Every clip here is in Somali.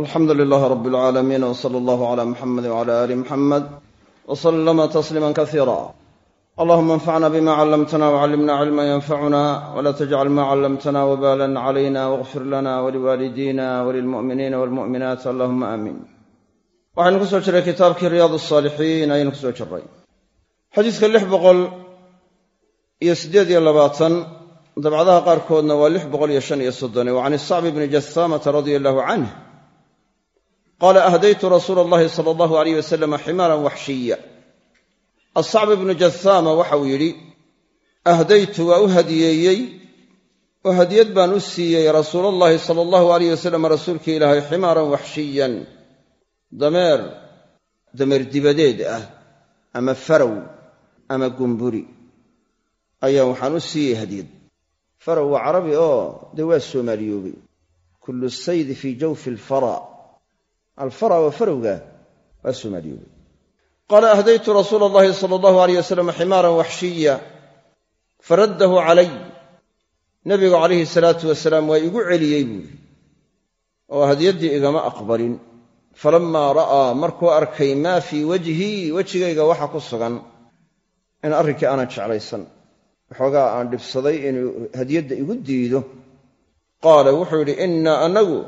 alxamdu lilaah rab alcaalamiin w sala allahu cala muxamedi wcala aali muxamed w salama tasliima kasiira allahuma anfacna bima callamtana wcallimna cilma yanfacuna wla tajcal ma callamtana wbalan calayna wاغfir lana waliwaalidina walilmu'miniina walmu'minaat allahuma aamiin waxaynu ku soo jiray kitaabkii riyaad asaalixiin ayaynu ku soo jiray. Xadiiska lix boqol iyo siddeed iyo labaatan dabcadaha qaarkoodna waa lix boqol iyo shan iyo soddone wa can isacbi bni jasaamata radia allahu canh qaala ahdaytu rasuula allahi sala allahu alayh wasalama ximaaran waxshiya asacbi bnu jasaama waxauu yidhi ahdaytu waa u hadiyeeyey oo hadiyad baan u siiyey rasuulallahi sala allahu alayh wasalam rasuulkii ilaahay ximaaran waxshiyan dameer dameer dibadeed ah ama farow ama gumburi ayaa waxaan u siiyey hadiyad farow waa carabi oo dee waa alfara waa farowga waa soomaaliyoobay qaala ahdaytu rasuula allahi sala allahu alayh wasalam ximaaran waxshiya faraddahu calay nebigu calayhi salaatu wasalaam waa igu celiyey buuri oo hadiyaddii igama aqbalin falammaa ra'aa markuu arkay maa fii wajhii wejigayga waxa ku sugan in arrinkii aanan jeclaysan waxoogaa aan dhibsaday inuu hadiyadda igu diido qaala wuxuu yidhi innaa annagu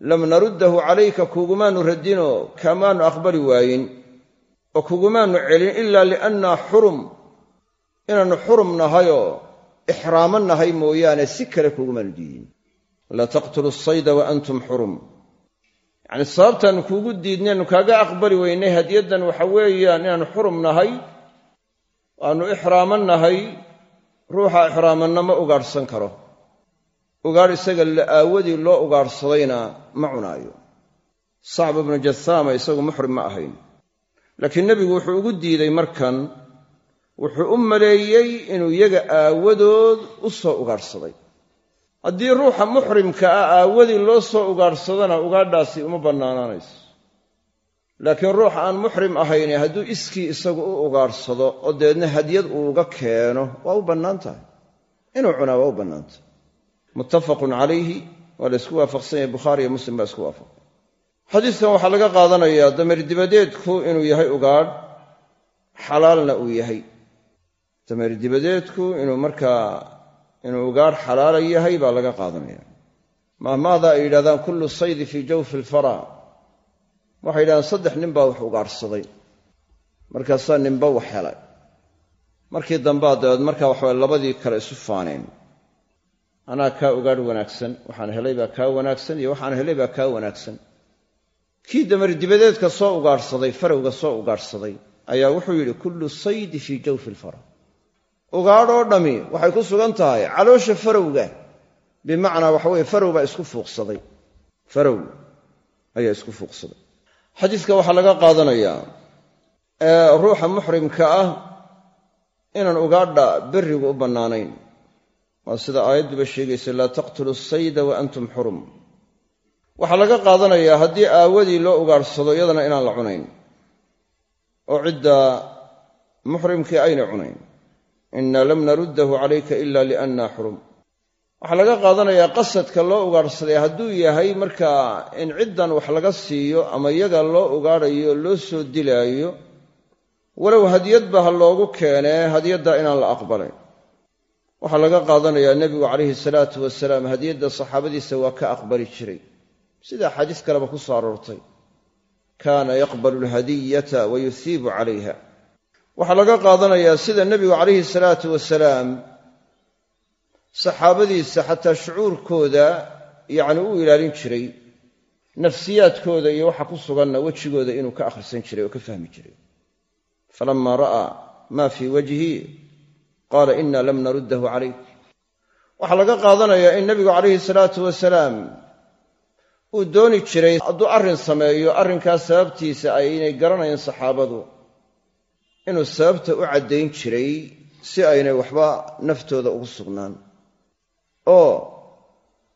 lam naruddahu calayka kugumaanu radinoo kamaanu aqbali waayin oo kugumaanu celin ilaa liannaa xurum inaannu xurum nahayoo ixraamo nahay mooyaane si kale kugumaanu diidin. La taqtulu asayda wa antum xurum. Yacnii sababtaannu kuugu diidnaynu kaaga aqbali weynay hadiyaddan waxa weeyaan inaannu xurum nahay aanu ixraamo nahay ruuxa ixraamanna ma ugaadhsan karo ugaadh isaga la aawadii loo ugaadhsadayna ma cunaayo. Sacb ibnu jasaama isagu muxrim ma ahayn. Laakiin nebigu wuxuu ugu diiday markan wuxuu u maleeyey inuu iyaga aawadood u soo ugaadhsaday haddii ruuxa muxrimka ah aawadii loo soo ugaadhsadana ugaadhaasi uma bannaanaanayso laakiin ruuxa aan muxrim ahayni hadduu iskii isagu u ugaadhsado oo dabeedna hadyad uuga keeno waa u bannaan tahay. Inuu cunaa waa u bannaan tahay muttafaqun calayhi waa la ysku waafaqsan yahay bukhaari iyo muslim baa isku waafaqay xadiiskan waxaa laga qaadanayaa dameer dibadeedku inuu yahay ugaadh xalaalna uu yahay. Dameer dibadeedku inuu markaa inuu ugaadh xalaala yahay baa laga qaadanaya mahmaada ay yidhahdaan kullu saydi fii jawfi alfara. Waxay yidhahdaan saddex nin baa wax ugaadhsaday. Markaasaa ninba wax helay. Markii dambaa dabeed markaa waxaway labadii kale isu faaneen anaa kaa ugaadh wanaagsan waxaan helay baa kaa wanaagsan iyo waxaan helay baa kaa wanaagsan. Kii dameer dibadeedka soo ugaadhsaday farowga soo ugaadhsaday ayaa wuxuu yidhi kullu saydi fii jawfi alfara ugaadhoo dhammi waxay ku sugan tahay caloosha farowga bimacnaa waxa weye farow baa isku fuuqsaday. Farow ayaa isku fuuqsaday. Xadiiska waxaa laga qaadanayaa ruuxa muxrimka ah inaan ugaadha berrigu u bannaanayn waa sida aayadduba sheegaysa laa taqtulu asayda wa antum xurum waxaa laga qaadanayaa haddii aawadii loo ugaadhsado iyadana inaan la cunayn oo cidda muxrimkii ayna cunayn. Inna lam naruddahu calayka ila lianna xurum waxaa laga qaadanayaa qasadka loo ugaadhsaday hadduu yahay markaa in ciddan wax laga siiyo ama iyaga loo ugaadhayo loo soo dilaayo walow hadiyadba ha loogu keenee hadiyaddaa inaan la aqbalayn waxaa laga qaadanayaa nebigu calayhi salaatu wasalaam hadiyadda saxaabadiisa waa ka aqbali jiray. Sida axaadiis kaleba ku soo aroortay. Kaana yaqbalu alhadiyata wa yusiibu calayha. Waxaa laga qaadanayaa sida nebigu calayhi salaatu wasalaam saxaabadiisa xataa shucuurkooda yacni u ilaalin jiray nafsiyaadkooda iyo waxa ku suganna wejigooda inuu ka akhrisan jiray oo ka fahmi jiray. Falamaa ra'aa maa fii wajhi qaala inna lam naruddahu calayk. Waxaa laga qaadanayaa in nebigu calayhi salaatu wasalaam uu dooni jiray hadduu arrin sameeyo arrinkaas sababtiisa aynay garanayn saxaabadu inuu sababta u caddayn jiray si aynay waxba naftooda ugu sugnaan. Oo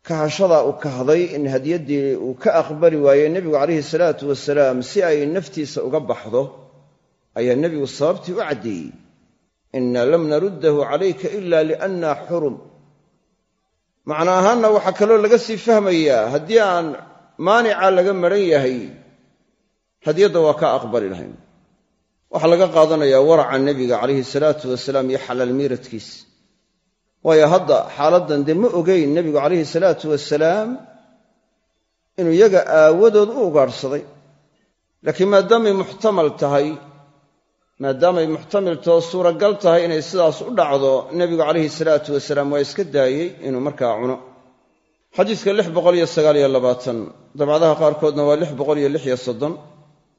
kahashadaa uu kahday in hadiyaddii uu ka aqbali waayey nebigu calayhi salaatu wasalaam si ay naftiisa uga baxdo ayaa nebigu sababtii u caddeeyey inna lam naruddahu calayka ila lianna xurum. Macno ahaanna waxaa kaloo laga sii fahmayaa haddii aan maanica laga maran yahay hadiyadda waa ka aqbali lahayn. Waxaa laga qaadanayaa waraca nebiga calayhi salaatu wasalaam iyo xalaal miiradkiis. Waayo hadda xaaladdan dee ma ogeyn nebigu calayhi salaatu wasalaam inuu iyaga aawadood u ugaadhsaday laakiin maadaamay muxtamal tahay maadaamay muxtamiltoo suuragal tahay inay sidaas u dhacdo nebigu calayhi salaatu wasalaam waa iska daayey inuu markaa cuno. Xadiidka dabcadaha qaarkoodna waa lix boqol iyo lix iyo soddon.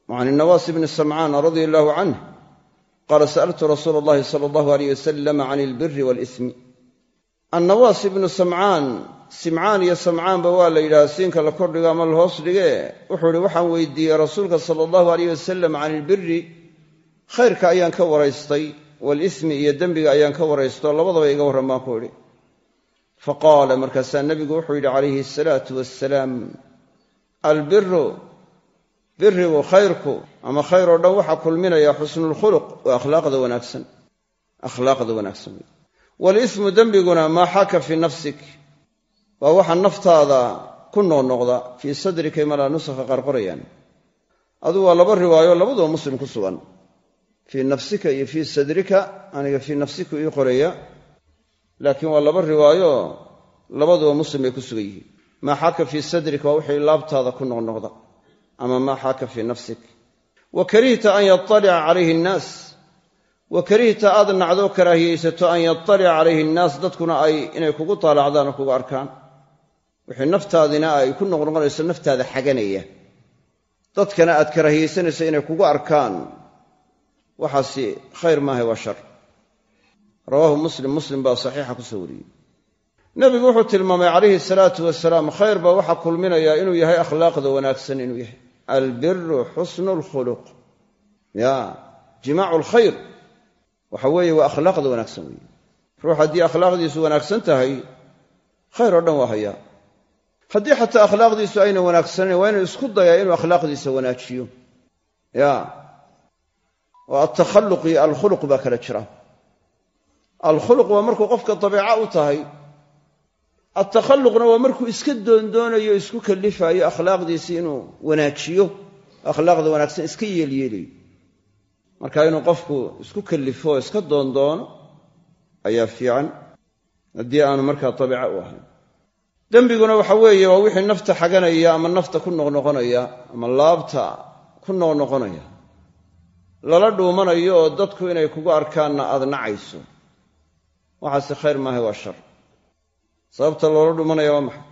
Can inawaas bni samcaan radia allaahu canh qaala sa'altu rasuula allahi sala allahu aleyh wasalam can ilbiri waalismi annawaas ibnu samcaan simcaan iyo samcaanba waa la yidhaha siinka la kordhigo ama la hoos dhige wuxuu ihi waxaan weydiiyey rasuulka sala allahu aleyh wasalam can ilbiri khayrka ayaan ka waraystay walismi iyo dembiga ayaan ka waraysto labadaba iga warran baan ku idhi. Faqaala markaasaa nebigu wuxuu yidhi calayhi asalaatu wassalaam albiru birigu khayrku ama khayr oo dhan waxaa kulminaya xusnulkhuluq waa akhlaaqda wanaagsan. Akhlaaqda wanaagsan. Walismu dembiguna maa xaka fii nafsik waa waxa naftaada ku noqnoqda fii sadrika malaa nusakha qaar qorayaan. Aduu waa laba riwaayo labaduba muslim ku sugan fii nafsika iyo fii sadrika aniga fii nafsika ii qoraya laakiin waa laba riwaayo labaduba muslim bay ku sugan yihiin. Maa xaka fii sadrika waa wixii laabtaada ku noqnoqda ama maa xaaka fii nafsik. Wa karihta an yaalica calayhi annaas wa karihta aad nacdoo karaahiyeysato an yaalica calayhi annaas dadkuna ay inay kugu taalacdaan oo kugu arkaan. Wixii naftaadina ay ku noqnoqonayso naftaada xaganaya. Dadkana aad karaahiyeysanayso inay kugu arkaan waxaasi khayr maaha waa shar. Rawaahu muslim. Muslim baa saxiixa ku soo wariyey. Nebigu wuxuu tilmaamay calayhi salaatu wasalaam khayr baa waxaa kulminayaa inuu yahay akhlaaqda wanaagsan inuu yahay. Albiru xusnu lkhuluq ya jimaacu lkhayr. Waxa weeye waa akhlaaqda wanaagsan weeye. Ruux haddii akhlaaqdiisu wanaagsan tahay khayr oo dhan waa hayaa. Haddii xataa akhlaaqdiisu ayna wanaagsanayn waa inuu isku dayaa inuu akhlaaqdiisa wanaajiyo. Ya oo altakhalluq iyo alkhuluq baa kala jira. Alkhuluq waa markuu qofka dabeeca u tahay. Altakhalluqna waa markuu iska doondoonayo isku kallifaayo akhlaaqdiisii inuu wanaajiyo. Akhlaaqda wanaagsan iska yeelyeelayo marka inuu qofku isku kallifo oo iska doondoono ayaa fiican haddii aanu markaa dabiica u ahayn. Dembiguna waxa weeye waa wixii nafta xaganaya ama nafta ku noqnoqonaya ama laabta ku noqnoqonaya lala dhuumanayo oo dadku inay kugu arkaanna aad nacayso. Waxaase khayr maaha waa shar. Sababta loola dhumanaya waa maxay?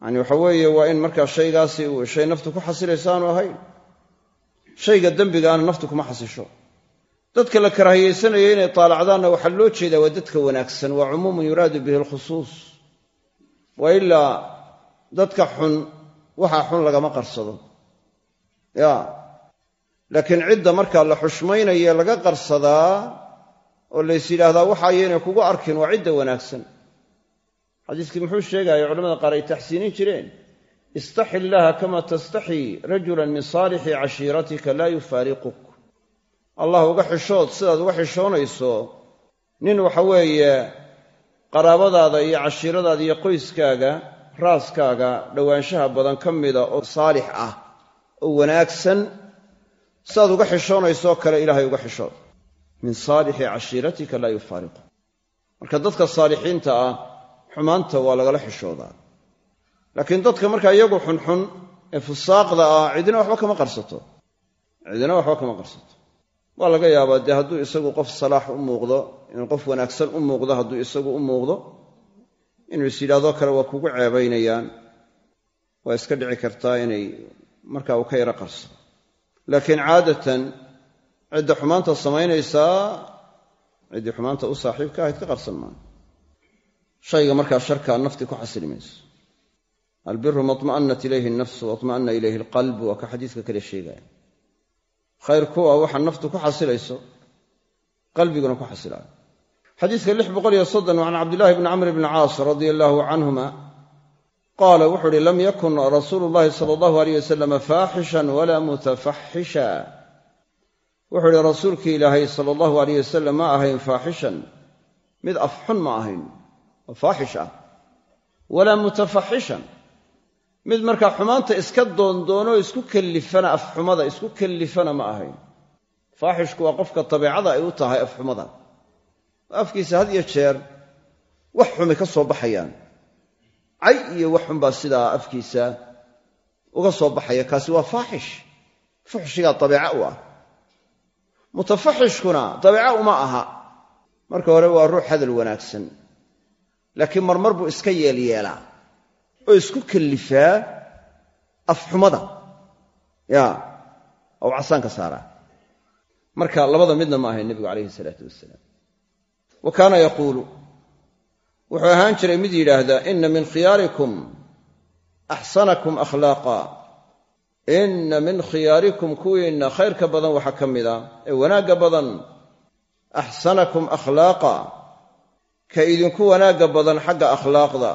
Yacani waxa weeye waa in markaa shaygaasi uu shay naftu ku xasilayso aanu ahayn. Shayga dembigaana naftu kuma xasisho. Dadka la karaahiyeysanaya inay taalacdaanna waxaa loo jeedaa waa dadka wanaagsan waa cumuumun yuraadu bihi alkhusuus. Wa ilaa dadka xun waxaa xun lagama qarsado. Ya laakiin cidda markaa la xushmaynaye laga qarsadaa oo lays yidhaahdaa waxaayaynay kugu arkin waa cidda wanaagsan. Xadiiskii muxuu sheegaya culamada qaar ay taxsiinin jireen istaxi illaaha kama tastaxii rajulan min saalixi cashiiratika laa yufaariquk. Allah uga xishood sidaad uga xishoonayso nin waxa weeye qaraabadaada iyo cashiiradaada iyo qoyskaaga raaskaaga dhowaanshaha badan ka mida oo saalix ah oo wanaagsan sidaad uga xishoonaysoo kale ilaahay uga xishood min saalixi cashiiratika laa yufaariquk marka dadka saalixiinta ah xumaanta waa lagala xishoodaa laakiin dadka markaa iyagu xunxun ee fusaaqda ah cidina waxba kama qarsato. Cidina waxba kama qarsato. Waa laga yaabaa dee hadduu isagu qof salaax u muuqdo inuu qof wanaagsan u muuqdo hadduu isagu u muuqdo inuu is yidhahdoo kale waa kugu ceebaynayaan. Waa iska dhici kartaa inay markaa uu ka yaro qarsado laakiin caadatan cidda xumaanta samaynaysaa ciddii xumaanta u saaxiibka ahayd ka qarsan maayo shayga markaa sharkaa nafti ku xasili mayso. Albiru maطma'anat ilayhi alnafsu waطma'ana ilayhi alqalbu waa ka xadiiska kale sheegaya khayr kuwa waxa naftu ku xasilayso qalbiguna ku xasilaayo xadiiska can cabdillahi bni camr bni caas radia allaahu canhuma qaala wuxuu uhi lam yakun rasuulu llahi sala allahu aleyh wasalama faaxishan walaa mutafaxisha. Wuxuu ihi rasuulkii ilaahay sala allahu aleyh wasalam ma ahayn faaxishan mid afxun ma ahayn oo faaxish ah. Walaa mutafaxishan mid markaa xumaanta iska doondoonoo isku kellifana afxumada isku kellifana ma ahayn. Faaxishku waa qofka dabeecada ay u tahay afxumada afkiisa had iyo jeer wax xumi ka soo baxayaan cay iyo wax xunbaa sidaa afkiisa uga soo baxaya. Kaasi waa faaxish. Fuxshigaa dabeeca u ah. Mutafaxishkuna dabeeca uma aha. Marka hore waa ruux hadal wanaagsan. Laakiin marmar buu iska yeelyeelaa oo isku kellifaa afxumada. Ya ou casaanka saaraa. Marka labada midna ma ahayn nebigu calayhi salaatu wasalaam wa kaana yaquulu wuxuu ahaan jiray mid yidhaahdaa inna min khiyaarikum axsanakum akhlaaqa. Inna min khiyaarikum kuwiinna khayrka badan waxaa ka mida ee wanaagga badan. Axsanakum akhlaaqa. Ka idinku wanaagga badan xagga akhlaaqda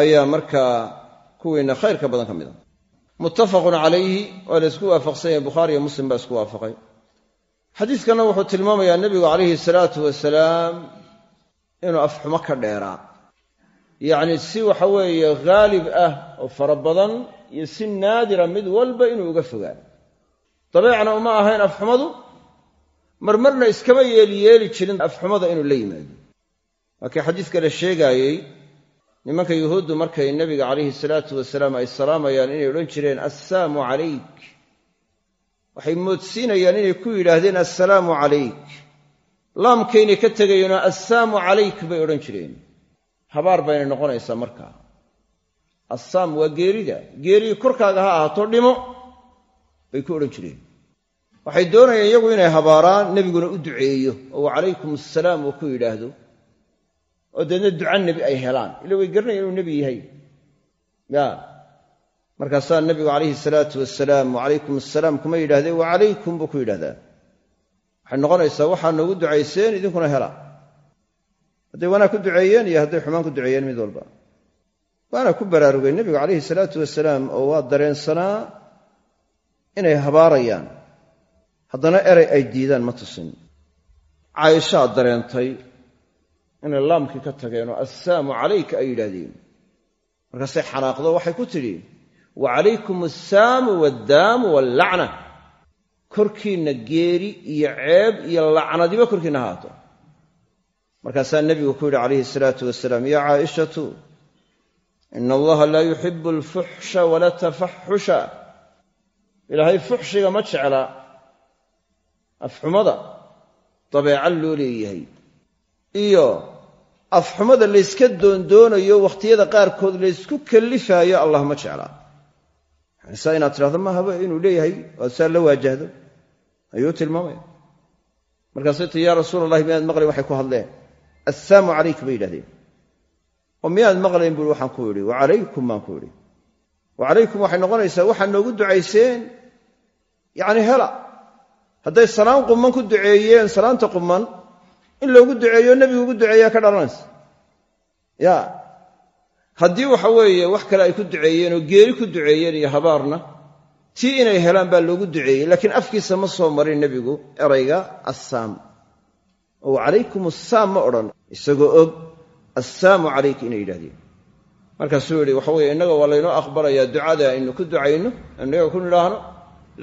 ayaa markaa kuwiinna khayrka badan ka mida. Muttafaqun calayhi waa la isku waafaqsan yahay bukhaari iyo muslim baa isku waafaqay. Xadiidkanna wuxuu tilmaamayaa nebigu calayhi salaatu wasalaam inuu afxumo ka dheeraa. Yacni si waxa weeye haalib ah oo fara badan iyo si naadira mid walba inuu uga fogaa dabeecna uma ahayn afxumadu marmarna iskama yeeliyeeli jirin afxumada inuu la yimaado. Laakiin xadiiska la sheegaayey nimanka yuhuuddu markay nebiga calayhi salaatu wasalaam ay salaamayaan inay odhan jireen assaamu calayk. Waxay moodsiinayaan inay ku yidhaahdeen assalaamu calayk laamkaynay ka tegayeenoo assaamu calayk bay odhan jireen. Habaar baynay noqonaysaa markaa assaam waa geerida. Geerii korkaaga ha ahaato dhimo bay ku odhan jireen. Waxay doonayeen iyagu inay habaaraan nebiguna u duceeyo oo wacalaykum assalaam uu ku yidhaahdo. Oo deedna duca nebi ay helaan. Ila way garanayeen inuu nebi yahay. Ya. Markaasaa nebigu calayhi salaatu wasalaam wacalaykum assalaam kuma yidhahdee wacalaykum buu ku yidhahdaa waxay noqonaysaa waxaa noogu ducayseen idinkuna hela. Hadday wanaag ku duceeyeen iyo hadday xumaan ku duceeyeen mid walba. Waana ku baraarugay nebigu calayhi salaatu wasalaam oo waa dareensanaa inay habaarayaan. Haddana erey ay diidaan ma tusin. Caaishaa dareentay inay laamkii ka tageenoo assaamu calayka ay yidhaahdeen. Markaasay xanaaqdo waxay ku tidhi wa calaykum assaamu waaddaamu wallacna korkiinna geeri iyo ceeb iyo lacnadiba korkiinna haato markaasaa nebigu ku yidhi calayhi salaatu wasalaam yaa caaishatu ina allaha laa yuxibu alfuxsha wala tafaxusha ilaahay fuxshiga ma jecla afxumada dabeeca loo leeyahay iyo afxumada layska doondoonayo wakhtiyada qaarkood laysku kallifaayo allah ma jeclaa saa inaad tidhahdo mahaba inuu leeyahay waad saa la waajahdo ayuu tilmaamaya markaasay ti yaa rasuul allahi miyaad maqlayn waxay ku hadleen? Assaamu calayk bay yidhahdeen. Oo miyaad maqlayn buui waxaan ku idhi wacalaykum baan ku idhi wacalaykum waxay noqonaysaa waxaad noogu ducayseen. Yacni hela hadday salaan qumman ku duceeyeen salaanta qumman in loogu duceeyo nebigu ugu duceeyaa ka dhalanaysa. Ya haddii waxa weeye wax kale ay ku duceeyeen oo geeri ku duceeyeen iyo habaarna tii inay helaan baa loogu duceeyey laakiin afkiisa ma soo marin nebigu erayga assaam. Oo calaykum assaam ma odhan isagoo og assaamu calayka inay yidhahdeen markaasuu yidhi waxa weye innaga waa laynoo aqbalayaa ducada aynu ku ducayno innaga ku nidhaahno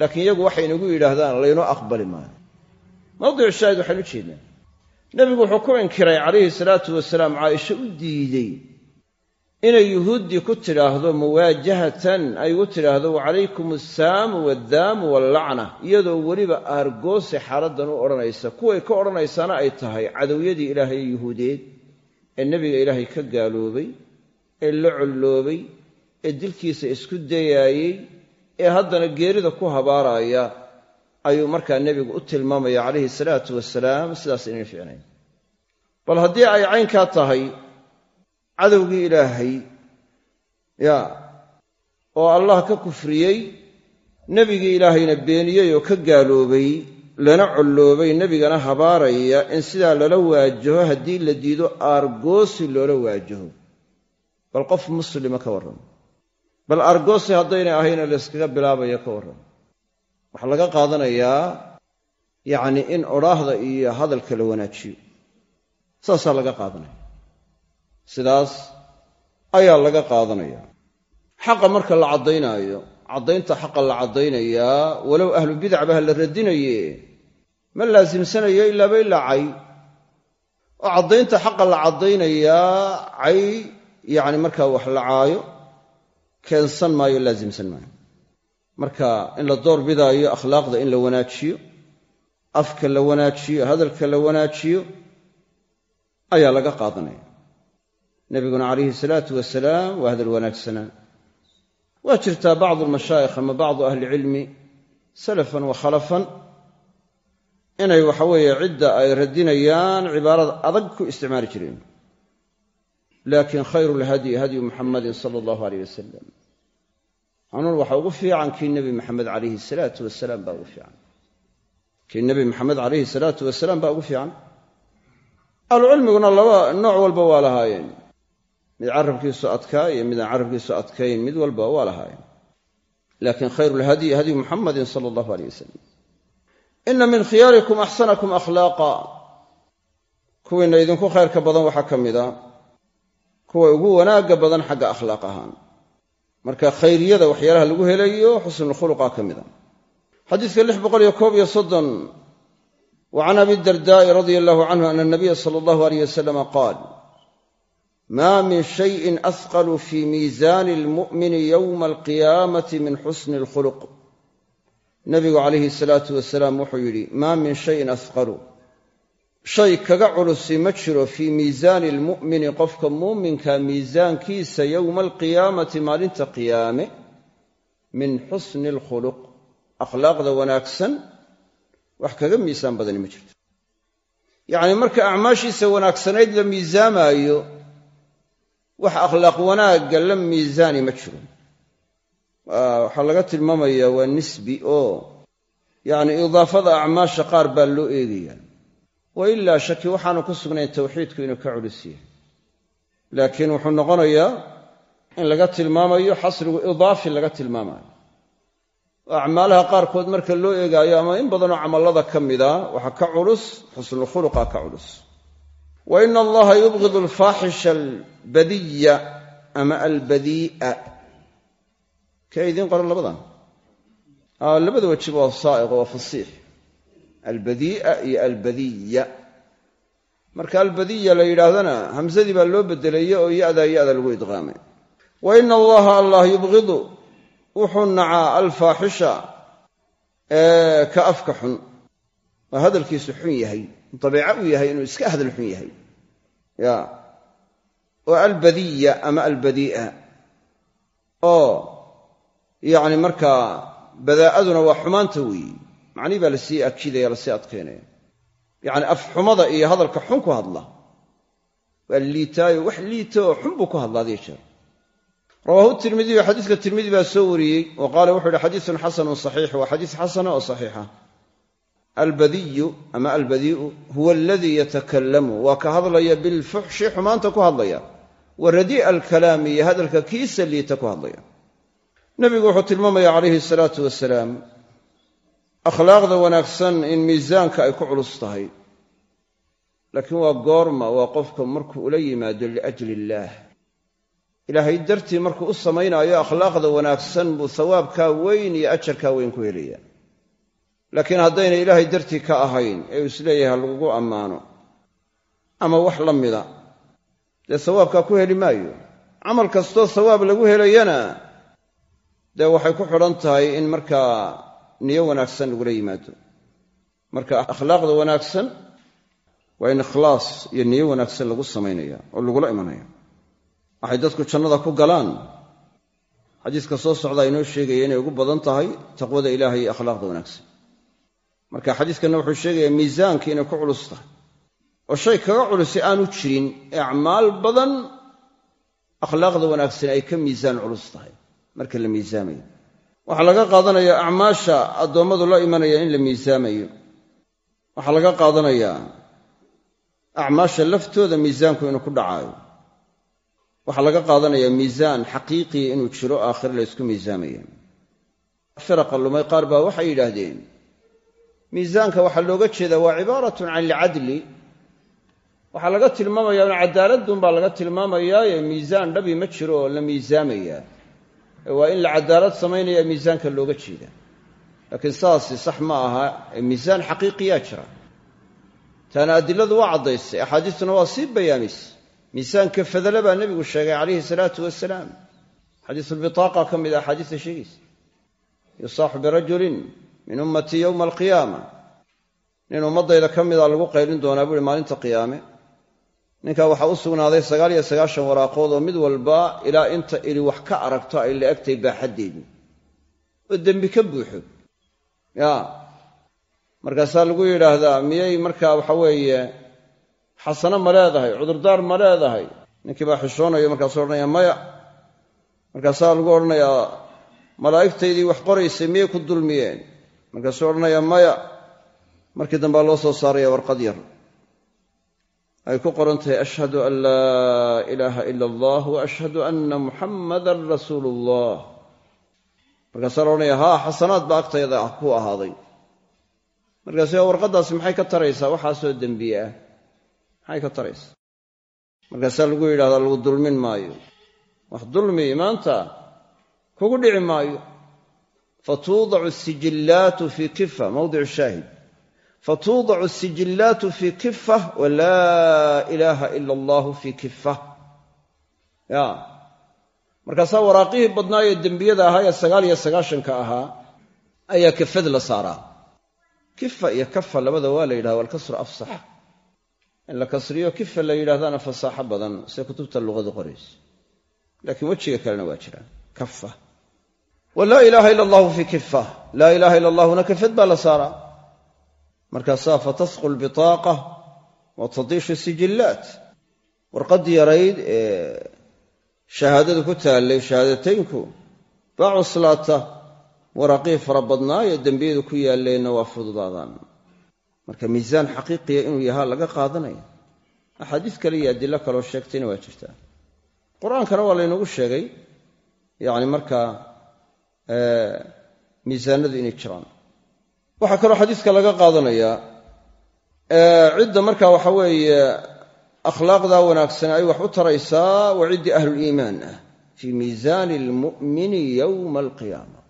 laakiin iyagu waxay inagu yidhaahdaan laynoo aqbali maayo. Mawdicu shaahid waxaynu ujeednaa nebigu wuxuu ku inkiray calayhi salaatu wasalaam caaisha u diidey inay yuhuuddii ku tidhaahdo muwaajahatan ay ugu tidhaahdo wacalaykum assaamu waaddaamu wallacna iyadoo weliba aargoose xaaladdan u odhanaysa. Kuway ka odhanaysaana ay tahay cadowyadii ilaahay yuhuudeed ee nebiga ilaahay ka gaaloobay ee la colloobay ee dilkiisa isku dayaayey ee haddana geerida ku habaaraya ayuu markaa nebigu u tilmaamaya calayhi salaatu wasalaam sidaas inay ficnayn bal haddii ay caynkaa tahay cadowgii ilaahay ya oo allah ka kufriyey nebigii ilaahayna beeniyey oo ka gaaloobay lana colloobay nebigana habaaraya in sidaa lala waajaho haddii la diido aargoosi loola waajaho. Bal qof muslima ka warran. Bal aargoosi haddaynay ahayna layskaga bilaabaya ka warran. Waxaa laga qaadanayaa yacni in odhaahda iyo hadalka la wanaajiyo. Saasaa laga qaadanaya sidaas ayaa laga qaadanaya. Xaqa marka la caddaynaayo caddaynta xaqa la caddaynayaa walow ahlu bidacba ha la radinaye ma laasimsanayo ilaaba ilaa cay oo caddaynta xaqa la caddaynayaa cay yacni markaa wax la caayo keensan maayo laasimsan maayo. Marka in la door bidaayo akhlaaqda in la wanaajiyo afka la wanaajiyo hadalka la wanaajiyo ayaa laga qaadanaya nebiguna calayhi salaatu wasalaam waa hadal wanaagsanaa. Waa jirtaa bacdu almashaayikh ama bacdu ahlicilmi salafan wa khalafan inay waxa weeye cidda ay radinayaan cibaarada adag ku isticmaali jireen. Laakiin khayru lhadyi hadyu muxamadin sala allahu aleyh wasalam hanuun waxa ugu fiican kii nebi maxamed calayhi salaatu wasalaam baa ugu fiican. Kii nebi maxamed calayhi salaatu wasalaam baa ugu fiican. Ahlucilmiguna laba nooc walba waa lahaayeen mid carabkiisu adkaa iyo midaan carabkiisu adkayn mid walba waa lahaayeen laakiin khayru lhadyi hadyu muxamadin sala allahu aleyh wasalam ina min khiyaarikum axsanakum akhlaaqa. Kuwiinna idinku khayrka badan waxaa ka mida kuwa ugu wanaagga badan xagga akhlaaq ahaan. Marka khayriyada waxyaalaha lagu helayo xusnulkhuluqa ka mida. Xadiidka lix boqol iyo koob iyo soddon wa can abi dardaa'i radia allahu canhu ana nabiya sala allahu aleyh wasalama qaal ma min shayin asqalu fi miisaani almu'mini yowma alqiyaamati min xusni alkhuluq nabigu calayhi salaatu wasalaam wuxuu yidhi maa min shayin asqalu shay kaga culusi ma jiro fii miisaani almu'mini qofka muuminka miisaankiisa yowma alqiyaamati maalinta qiyaame min xusni alkhuluq akhlaaqda wanaagsan wax kaga miisaan badani ma jirto yacnii marka acmaashiisa wanaagsanayd la miisaamaayo wax akhlaaq wanaagga la miisaani ma jiro. Waxaa laga tilmaamayaa waa nisbi oo yacni idaafada acmaasha qaar baa loo eegaya wa ilaa shaki waxaanu ku sugnayn tawxiidku inuu ka culus yahay. Laakiin wuxuu noqonayaa in laga tilmaamayo xasrigu idaafi laga tilmaamayo. Acmaalaha qaarkood marka loo eegaayo ama in badanoo camallada ka mida waxaa ka culus xusnukhuluqa ka culus wa ina allaha yubghidu alfaaxisha albadiya ama albadii'a kee idiin qoran labadan? Labada wejiba waa saa'iq waa fasiix. Albadii'a iyo albadiya marka albadiya la yidhaahdana hamsadii baa loo bedelaya oo ya'daa ya'da lagu idqaamay wa ina allaha allah yubghidu wuxuu nacaa alfaaxisha ka afka xun. Waa hadalkiisu xun yahay dabiico u yahay inuu iska hadal xun yahay. Ya. Oo albadiya ama albadii'a oo yacni markaa badaa'aduna waa xumaanta weeye macnii baa la sii akidaya la sii adkaynaya yacni afxumada iyo hadalka xun ku hadla. Waa liitaayo wax liita oo xun buu ku hadla adiyo jeer. Rawaahu tirmidiyu xadiiska tirmidi baa soo wariyey wa qaala wuxuu yihi xadiisun xasanun saxiix waa xadiis xasana oo saxiixa albadiyu ama albadii'u huwa aladii yatakallamu waa ka hadlaya bilfuxshi xumaanta ku hadlaya. Wa radii'a alkalaami iyo hadalka kiisa liita ku hadlaya. Nebigu wuxuu tilmaamaya calayhi salaatu wasalaam akhlaaqda wanaagsan in miisaanka ay ku culus tahay. Laakiin waa goorma waa qofka markuu ula yimaado liajli illaah ilaahay dartii markuu u samaynaayo akhlaaqda wanaagsan buu hawaabkaa weyn iyo ajarkaa weyn ku helaya laakiin haddayna ilaahay dartii ka ahayn ee uu is leeyahay ha lagugu ammaano. Ama wax la mida. Dee sawaabkaa ku heli maayo? Camal kastoo sawaab lagu helayana dee waxay ku xidhan tahay in markaa niyo wanaagsan lagula yimaado. Marka akhlaaqda wanaagsan waa in ikhlaas iyo niyo wanaagsan lagu samaynaya oo lagula imanaya. Waxay dadku jannada ku galaan. Xadiiska soo socdaa inoo sheegaya inay ugu badan tahay taqwada ilaahay iyo akhlaaqda wanaagsan marka xadiiskanna wuxuu sheegayaa miisaanka inay ku culus tahay. Oo shay kaga culusi aanu jirin ee acmaal badan akhlaaqda wanaagsan ay ka miisaan culus tahay. Marka la miisaamayo. Waxaa laga qaadanayaa acmaasha addoommadu la imanaya in la miisaamayo. Waxaa laga qaadanayaa acmaasha laftooda miisaanku inuu ku dhacaayo. Waxaa laga qaadanayaa miisaan xaqiiqiya inuu jiro aakhire la ysku miisaamaya firaqa lumay qaar baa waxay yidhaahdeen miisaanka waxaa looga jeedaa waa cibaaratun can ilcadli waxaa laga tilmaamayaa in cadaaladun baa laga tilmaamayaaye miisaan dhabi ma jiro oo la miisaamayaa waa in la cadaalad samaynaya miisaanka looga jeeda laakiin saasi sax ma aha miisaan xaqiiqiyaa jira. Taana adiladu waa caddaysay axaadiistuna waa sii bayaamisay miisaanka fadale baa nebigu sheegay calayhi salaatu wasalaam xadiisulbitaaqa ka mid a axaadiista sheegaysa yusaaxu birajulin min ummatii yowma alqiyaama. Nin ummaddayda ka mida lagu qaylin doonaa buuhi maalinta qiyaame. Ninkaa waxaa u sugnaaday sagaal iyo sagaashan waraaqood oo mid walba ilaa inta ili wax ka aragto ay la egtay baaxaddeedu oo dembi ka buuxo. Ya. Markaasaa lagu yidhaahdaa miyay markaa waxa weeye xasano ma leedahay cudurdaar ma leedahay. Ninkii baa xishoonayo markaasuu odhanaya maya. Markaasaa lagu odhanayaa malaa'igtaydii wax qoraysay miyay ku dulmiyeen markaasuu odhanaya maya? Markii dambea loo soo saaraya warqad yar. Ay ku qoran tahay ashhadu an laa ilaaha ila allah wa ashhadu anna muxammadan rasuulu ullah markaasaa la odhanaya haa xasanaad baa agtayda ah ku ahaaday. Markaas warqaddaasi maxay ka taraysaa? Waxaasoo dembi ah maxay ka taraysaa? Markaasaa lagu yidhahdaa lagu dulmin maayo. Wax dulmi maanta kugu dhici maayo fatuudacu asijillaatu fii kifa mawdicu shaahid fatuudacu asijillaatu fii kifa walaa ilaaha ila allahu fii kifa ya markaasaa waraaqihii badnaayee dembiyada ahaa ee sagaal iyo sagaashanka ahaa ayaa kafad la saaraa kifa iyo kafa labada waa la yidhahda walkasru afsax in la kasriyo kifa la yidhahdana fasaaxo badan sida kutubta luqadu qorayso laakiin wejiga kalena waa jiraan walaa ilaaha ila allahu fii kifa laa ilaaha ila allahuna kafad baa la saaraa. Markaasaa fatasqu lbitaaqa wa tadiishu sijillaat warqaddii yarayd ee shahaadadu ku taallay shahaadateynku baa cuslaata waraaqihii fara badnaa ee dembiyadu ku yaalleenna waa fududaadaan. Marka miisaan xaqiiqiya inuu yahaa laga qaadanaya. Axaadiis kale iyo adilo kaloo sheegtayna waa jirtaa. Qur'aankana waa laynagu sheegay yacni miisaanadu inay jiraan. Waxaa kaloo xadiiska laga qaadanayaa cidda markaa waxa weeye akhlaaqdaa wanaagsan ay wax u taraysaa waa ciddii ahluliimaan ah. Fii miisaani almu'mini yowma alqiyaama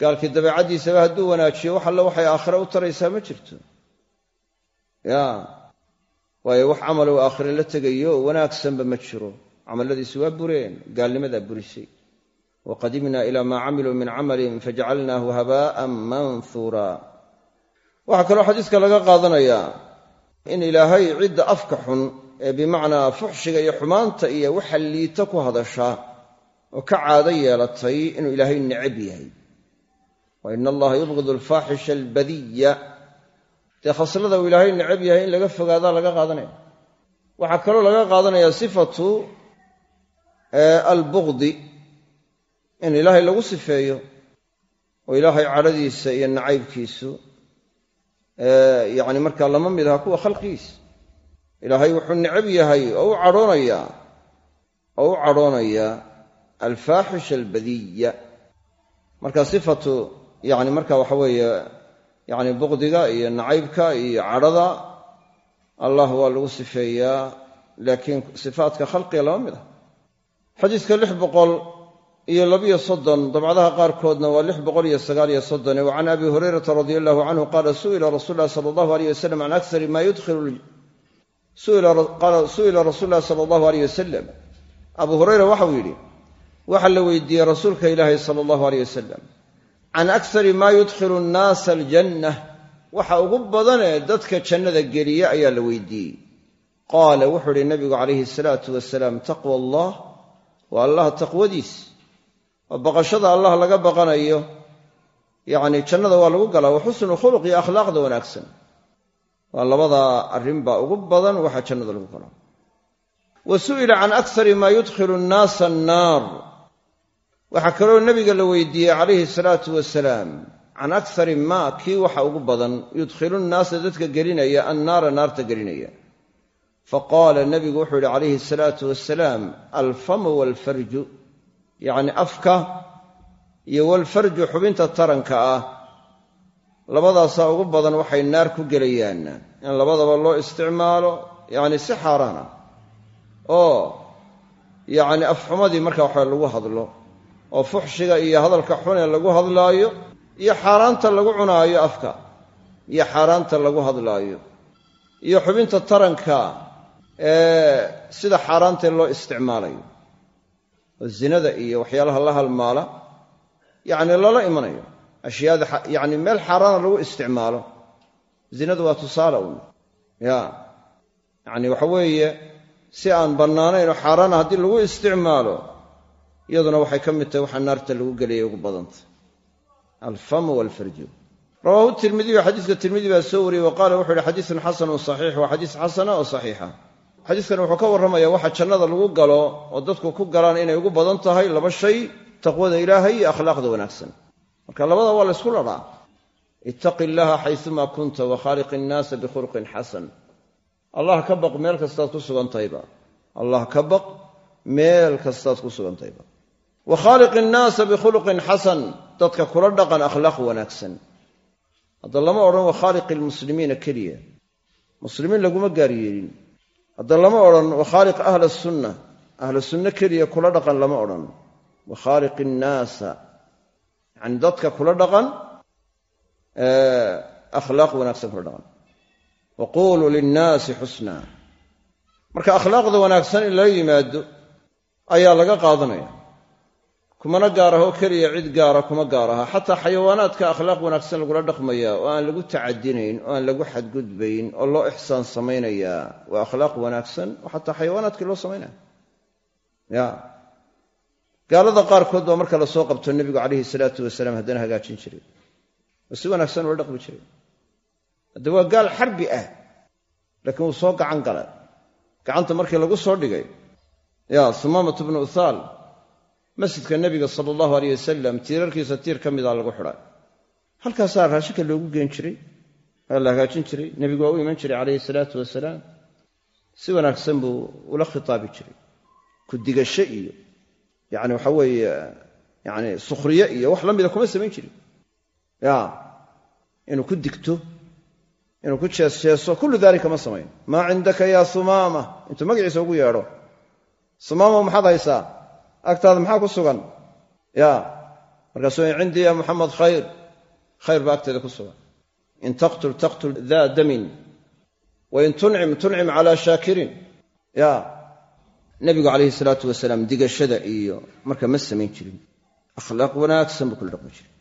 gaalkii dabeecaddiisaba hadduu wanaajiyo wax alle waxay aakhire u taraysaa ma jirto. Ya waayo wax camal uu aakhire la tegayo wanaagsanba ma jiro. Camalladiisi waa bureen gaalnimadaa burisay wa qadimnaa ilaa maa camiluu min camalin fajacalnaahu habaa'an manhuura waxaa kaloo xadiiska laga qaadanayaa in ilaahay cidda afka xun ee bimacnaa fuxshiga iyo xumaanta iyo waxa liita ku hadashaa oo ka caado yeelatay inuu ilaahay necab yahay. Wa ina allaha yubqidu alfaaxisha albadiya dee khaslada uu ilaahay necab yahay in laga fogaadaa laga qaadanaya in ilaahay lagu sifeeyo oo ilaahay cadhadiisa iyo nacaybkiisu yacni markaa lama mid aha kuwa khalqigiisa ilaahay wuxuu necab yahay oo u cadhoonayaa oo u cadhoonayaa alfaaxisha albadiya. Marka sifatu yani marka waxa weeye yani buqdiga iyo nacaybka iyo cadhada allah waa lagu sifeeyaa laakiin sifaadka khalqiga lama mid ah xadiiska lix boqol iyo labiyo soddon dabcadaha qaarkoodna waa lix boqol iyo sagaal iyo soddon. Wa can abi hurayrata radia allahu canhu qaala su'ila rasuul lahi sala allahu aleyh wasalam can akari ma yudkhilu su'ila rasuul sala allahu aleyh wasalam abu hurayra waxau yidhi waxaa la weydiiyey rasuulka ilaahi sala allahu aleyh wasalam can akari maa yudkhilu nnaasa aljanna waxa ugu badanee dadka jannada geliya ayaa la weydiiyey. Qaala wuxuu idhi nabigu calayhi salaatu wasalaam taqwa allah waa allah taqwadiis oo baqashada allah laga baqanayo yacni jannada waa lagu galaa wa xusnu khuluq iyo akhlaaqda wanaagsan. Waa labadaa arrinbaa ugu badan waxaa jannada lagu galaa wa su'ila can akari maa yudkhilu nnaasa annaar. Waxaa kaloo nebiga la weydiiyey calayhi salaatu wasalaam can akari maa kii waxa ugu badan yudkhilu nnaasa dadka gelinaya annaara naarta gelinaya. Faqaala nebigu wuxuu yidhi calayhi salaatu wasalaam alfamu waalfarju yacni afka iyo walfarju xubinta taranka ah labadaasaa ugu badan waxay naar ku gelayaan in labadaba loo isticmaalo yacni si xaaraana oo yacni afxumadii marka waxa lagu hadlo oo fuxshiga iyo hadalka xun ee lagu hadlaayo iyo xaaraanta lagu cunaayo afka iyo xaaraanta lagu hadlaayo. Iyo xubinta taranka ee sida xaaraantee loo isticmaalayo zinada iyo waxyaalaha la halmaala yacni lala imanayo. Ashyaada yacni meel xaaraana lagu isticmaalo. Zinadu waa tusaale un ya. Yacni waxa weeye si aan bannaanayn oo xaaraana haddii lagu isticmaalo iyaduna waxay ka mid tahay waxaa naarta lagu gelaya ugu badanta. Alfamu walfarju. Rawaahu tirmidiyu xadiiska tirmidi baa soo wariyey wa qaala wuxu yhi xadiisun xasanun saxiix waa xadiis xasana oo saxiixa xadiiskan wuxuu ka warramaya waxa jannada lagu galo oo dadku ku galaan inay ugu badan tahay laba shay taqwada ilaahay iyo akhlaaqda wanaagsan. Marka labada waa la ysku ladhaa ittaqi illaha xaysumaa kunta wa khaaliq innaasa bikhuluqin xasan. Allah ka baq meel kastaad ku sugantahayba allah ka baq meel kastaad ku sugantahayba wa khaaliq innaasa bikhuluqin xasan. Dadka kula dhaqan akhlaaq wanaagsan. Hadda lama odhan wa khaaliqi lmuslimiina keliya. Muslimiin laguma gaar yeelin hadda lama odhan wa khaaliq ahla sunna. Ahla sunno keliya kula dhaqan lama odhan. Wa khaaliq innaasa yacni dadka kula dhaqan akhlaaq wanaagsan kula dhaqan. Wa quuluu linnaasi xusnaa marka akhlaaqda wanaagsan in lala yimaado ayaa laga qaadanaya kumana gaar ahoo keliya cid gaara kuma gaar aha xataa xayawaanaadka akhlaaq wanaagsan lagula dhaqmayaa oo aan lagu tacadinayn oo aan lagu xadgudbayn oo loo ixsaan samaynayaa waa akhlaaq wanaagsan oo xataa xayawaanaadkii loo samaynaya ya. Gaalada qaarkood baa marka la soo qabto nebigu calayhi salaatu wasalaam haddana hagaajin jiray. Oo si wanaagsan ula dhaqmi jiray. Hadde waa gaal xarbi ah laakiin wuu soo gacan galay. Gacanta markii lagu soo dhigay ya sumaamatu bnu uthaal masjidka nebiga sala allahu aleyh wasalam tiirarkiisa tiir ka mida lagu xidhay. Halkaasaa raashinka loogu geen jiray waa la hagaajin jiray nebigu waa u iman jiray calayhi salaatu wasalaam. Si wanaagsan buu ula khitaabi jiray. Ku digasho iyo yacni waxa weeye yacni sukhriye iyo wax la mida kuma samayn jirin. Ya inuu ku digto inuu ku jeesjeeso kullu daalika ma samayn. Maa cindaka yaa sumaama? Intuu magaciisa ugu yeedho. Sumaama maxaad haysaa agtaada maxaa ku sugan? Ya markaasuu cindii ya muxamed khayr khayr baa agteeda ku sugan. In taqtul taqtul daa damin wain tuncim tuncim calaa shaakirin ya nebigu calayhi salaatu wasalaam digashada iyo marka ma samayn jirin. Akhlaaq wanaagsan buu kula dhaqmi jiray.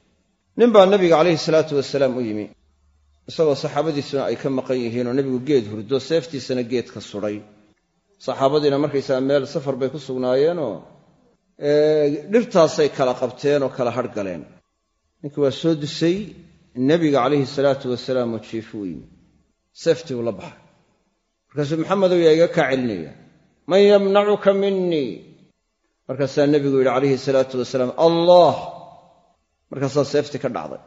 Nin baa nebiga calayhi salaatu wasalaam u yimi. Isagoo saxaabadiisuna ay ka maqan yihiin oo nebigu geed hurdo seeftiisana geed ka sudhay saxaabadiina markaysaga meel safar bay ku sugnaayeenoo dhirtaasay kala qabteen oo kala hargaleen. Ninkii waa soo dusay nebiga calayhi salaatu wasalaam oo jiifu u yimi. Seeftii buu la baxay. Markaasuu maxamedow yaa iga kaa celinaya man yamnacuka minii markaasaa nebigu yidhi calayhi salaatu wasalaam allah. Markaasaa seeftii ka dhacday.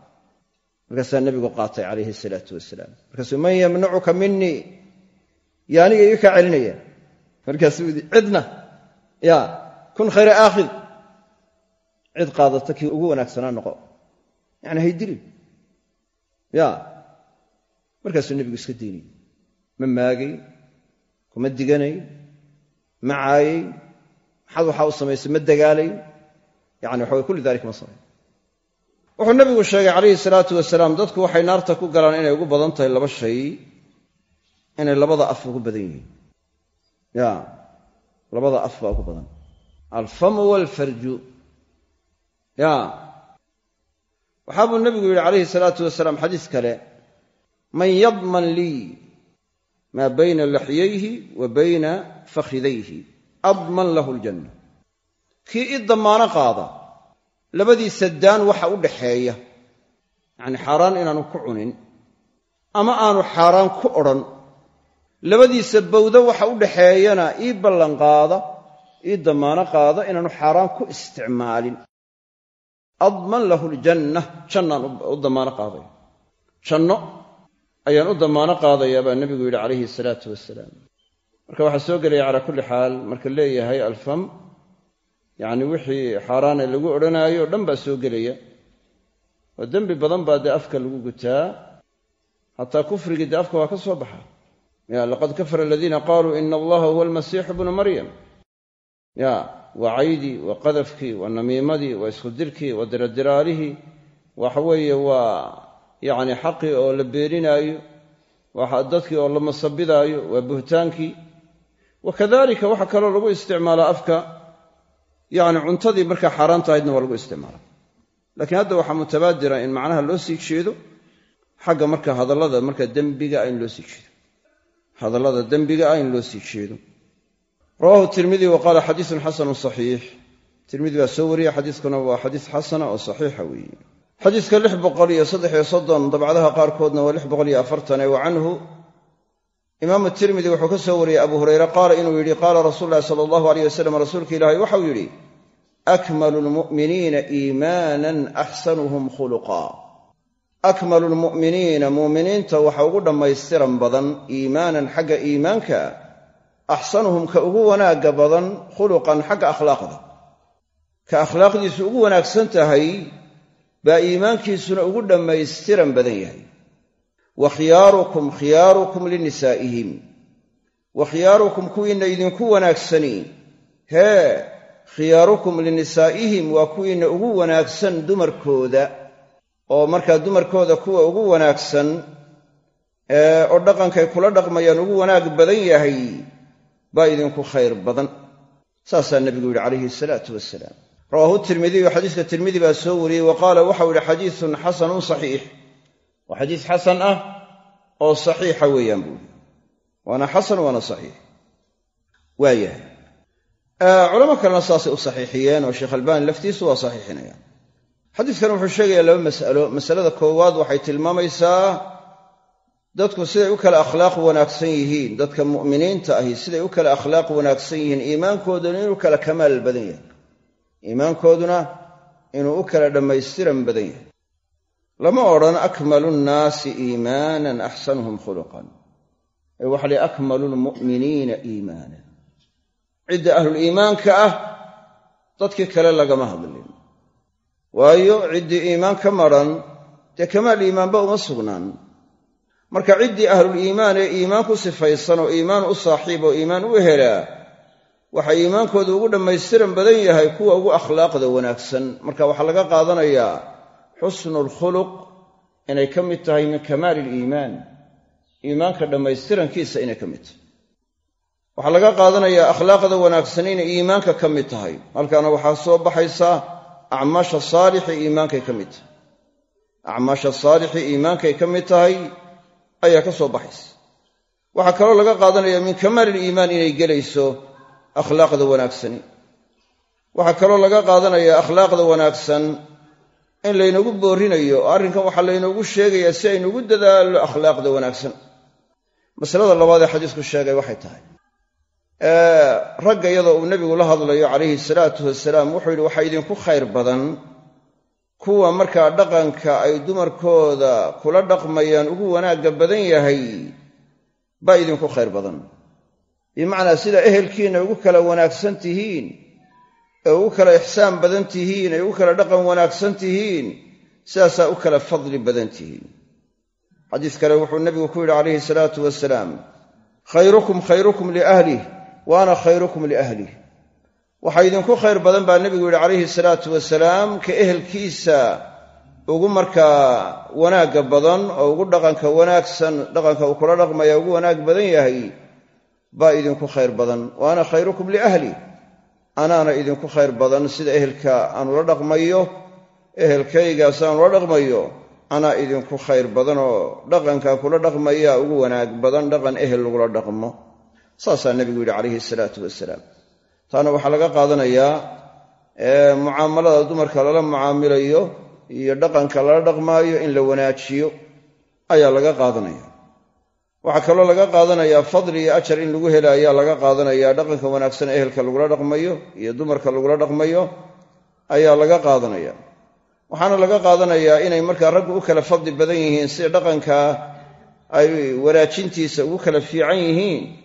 Markaasaa nebigu qaatay calayhi salaatu wasalaam. Markaasuu man yamnacuka minii yo aniga iga kaa celinaya. Markaasuu yidhi cidna. Ya kun khayra aakhid cid qaadata kii ugu wanaagsanaa noqo. Yacni haydilin ya. Markaasuu nebigu iska daynayy ma maagay kuma diganay ma caayay maxaad waxaa u samaysay ma dagaalay. Yani waxa way kulli dalik ma samayn. Wuxuu nebigu sheegay calayhi salaatu wasalaam dadku waxay naarta ku galaan inay ugu badan tahay laba shay inay labada af ugu badan yihiin. Ya. Labada af baa ugu badan alfamu walfarju. Ya. Waxaa buu nebigu yidhi calayhi salaatu wasalaam xadiis kale man yadman lii maa bayna laxyayhi wa bayna fakhidayhi adman lahu aljanna. Kii i damaano qaada labadiisa daan waxa u dhaxeeya yacni xaaraan inaanu ku cunin ama aanu xaaraan ku odhan labadiisa bawdo waxa u dhaxeeyana ii ballanqaada ii damaano qaada inaanu xaaraan ku isticmaalin. Adman lahu aljanna jannaan u damaano qaadaya. Janno ayaan u damaano qaadayaa baa nebigu yidhi calayhi salaatu wasalaam marka waxaa soo gelaya calaa kulli xaal marka leeyahay alfam yacni wixii xaaraane lagu odhanaayo o dhan baa soo gelaya. Oo dembi badan baa dee afka lagu gutaa hataa kufrigii dee afka waa ka soo baxa. Ya laqad kafara aladiina qaaluu ina allaha huwa almasiixu bnu maryam ya waa caydii waa qadafkii waa namiimadii waa iskudirkii waa diradiraarihii waxa weeye waa yacni xaqii oo la beeninaayo waa dadkii oo la masabidaayo waa buhtaankii. Wa kadalika waxaa kaloo lagu isticmaalaa afka yacni cuntadii markaa xaaraan tahaydna waa lagu isticmaala laakiin hadda waxaa mutabaadira in macnaha loo sii jeedo xagga marka hadallada marka dembiga ah in loo sii jeedo. Hadallada dembiga ah in loo sii jeedo rawahu tirmidi wa qaala xadiisun xasanun saxiix. Tirmidi baa soo wariyey xadiiskuna waa xadiis xasana oo saxiixa weeye. Xadiiska lix boqol iyo saddexiyo soddon dabcadaha qaarkoodna waa lix boqol iyo afartane wa canhu. Imaamu tirmidi wuxuu ka soo wariyey abu hureyre qaala inuu yidhi qaala rasuulu ulahi sala allahu aleyh wasalam rasuulka ilaahay waxau yidhi akmalu lmu'miniina iimaanan axsanuhum khuluqa akmalu lmu'miniina muuminiinta waxa ugu dhammaystiran badan iimaanan xagga iimaanka axsanuhum ka ugu wanaagga badan khuluqan xagga akhlaaqda. Ka akhlaaqdiisu ugu wanaagsan tahay baa iimaankiisuna ugu dhammaystiran badan yahay. Wa khiyaarukum khiyaarukum linisaa'ihim. Wa khiyaarukum kuwiinna idinku wanaagsani. Hee khiyaarukum linisaa'ihim waa kuwiinna ugu wanaagsan dumarkooda. Oo markaa dumarkooda kuwa ugu wanaagsan oo dhaqankay kula dhaqmayaan ugu wanaag badan yahay baa idinku khayr badan. Saasaa nebigu yidhi calayhi salaatu wasalaam rawaahu tirmidiyu xadiiska tirmidi baa soo wariyey wa qaala waxau yidhi xadiisun xasanun saxiix. Waa xadiis xasan ah oo saxiixa weeyaan buuri waana xasan waana saxiix. Waayahay culamo kalena saasay u saxiixiyeen oo sheekh albaani laftiisu waa saxiixinayaan. Xadiiskan wuxuu sheegayaa laba mas'alo. Masalada koowaad waxay tilmaamaysaa dadku siday u kala akhlaaq wanaagsan yihiin. Dadka mu'miniinta ahi siday u kala akhlaaq wanaagsan yihiin. Iimaankooduna inuu kala kamaal badan yahay. Iimaankooduna inuu u kala dhammaystiran badan yahay. Lama odhan akmalu nnaasi iimaanan axsanuhum khuluqan. Ee waxa lay akmalu lmu'miniina iimaanan. Cidda ahluliimaanka ah dadkii kale lagama hadlin. Waayo ciddii iimaan ka madran dee kamaal iimaanba uma sugnaan marka ciddii ahluliimaan ee iimaan ku sifaysan oo iimaan u saaxiib oo iimaan u helaa waxaa iimaankoodu ugu dhammaystiran badan yahay kuwa ugu akhlaaqda wanaagsan. Marka waxaa laga qaadanayaa xusnu lkhuluq inay ka mid tahay min kamaali iliimaan iimaanka dhammaystirankiisa inay ka mid tahay. Waxaa laga qaadanayaa akhlaaqda wanaagsan inay iimaanka ka mid tahay. Halkaana waxaa soo baxaysaa acmaasha saalixi iimaankay ka mid tahay. Acmaasha saalixi iimaankay ka mid tahay ayaa ka soo baxaysa. Waxaa kaloo laga qaadanaya min kamaali iliimaan inay gelayso akhlaaqda wanaagsani. Waxaa kaloo laga qaadanaya akhlaaqda wanaagsan in laynagu boorinayo oo arrinkan waxaa laynoogu sheegayaa si aynugu dadaallo akhlaaqda wanaagsan. Masalada labaad ee xadiisku sheegay waxay tahay. Ragga iyadoo uu nebigu la hadlayo calayhi salaatu wasalaam wuxuu yidhi waxaa idinku khayr badan kuwa markaa dhaqanka ay dumarkooda kula dhaqmayaan ugu wanaagga badan yahay baa idinku khayr badan. Bimacnaa sida ehelkiinna ugu kala wanaagsan tihiin ee ugu kala ixsaan badan tihiin ee ugu kala dhaqan wanaagsan tihiin sidaasaa u kala fadli badan tihiin. Xadiis kale wuxuu nebigu ku yidhi calayhi salaatu wasalaam khayrukum khayrukum liahlih wa ana khayrukum liahlih waxaa idinku khayr badan baa nebigu yidhi calayhi salaatu wasalaam ka ehelkiisa ugu markaa wanaagga badan oo ugu dhaqanka wanaagsan dhaqanka uu kula dhaqmaya ugu wanaag badan yahay baa idinku khayr badan. Wa ana khayrukum liahli anaana idinku khayr badan sida ehelka aanula dhaqmayo ehelkaygaas aanula dhaqmayo anaa idinku khayr badan oo dhaqankaa kula dhaqmaya ugu wanaag badan dhaqan ehel lagula dhaqmo. Saasaa nebigu yidhi calayhi salaatu wasalaam taana waxaa laga qaadanayaa mucaamalada dumarka lala mucaamilayo iyo dhaqanka lala dhaqmaayo in la wanaajiyo ayaa laga qaadanaya waxaa kaloo laga qaadanayaa fadli iyo ajar in lagu hela ayaa laga qaadanayaa dhaqanka wanaagsan ehelka lagula dhaqmayo iyo dumarka lagula dhaqmayo ayaa laga qaadanaya waxaana laga qaadanayaa inay markaa raggu u kala fadli badan yihiin sida dhaqanka ay wanaajintiisa ugu kala fiican yihiin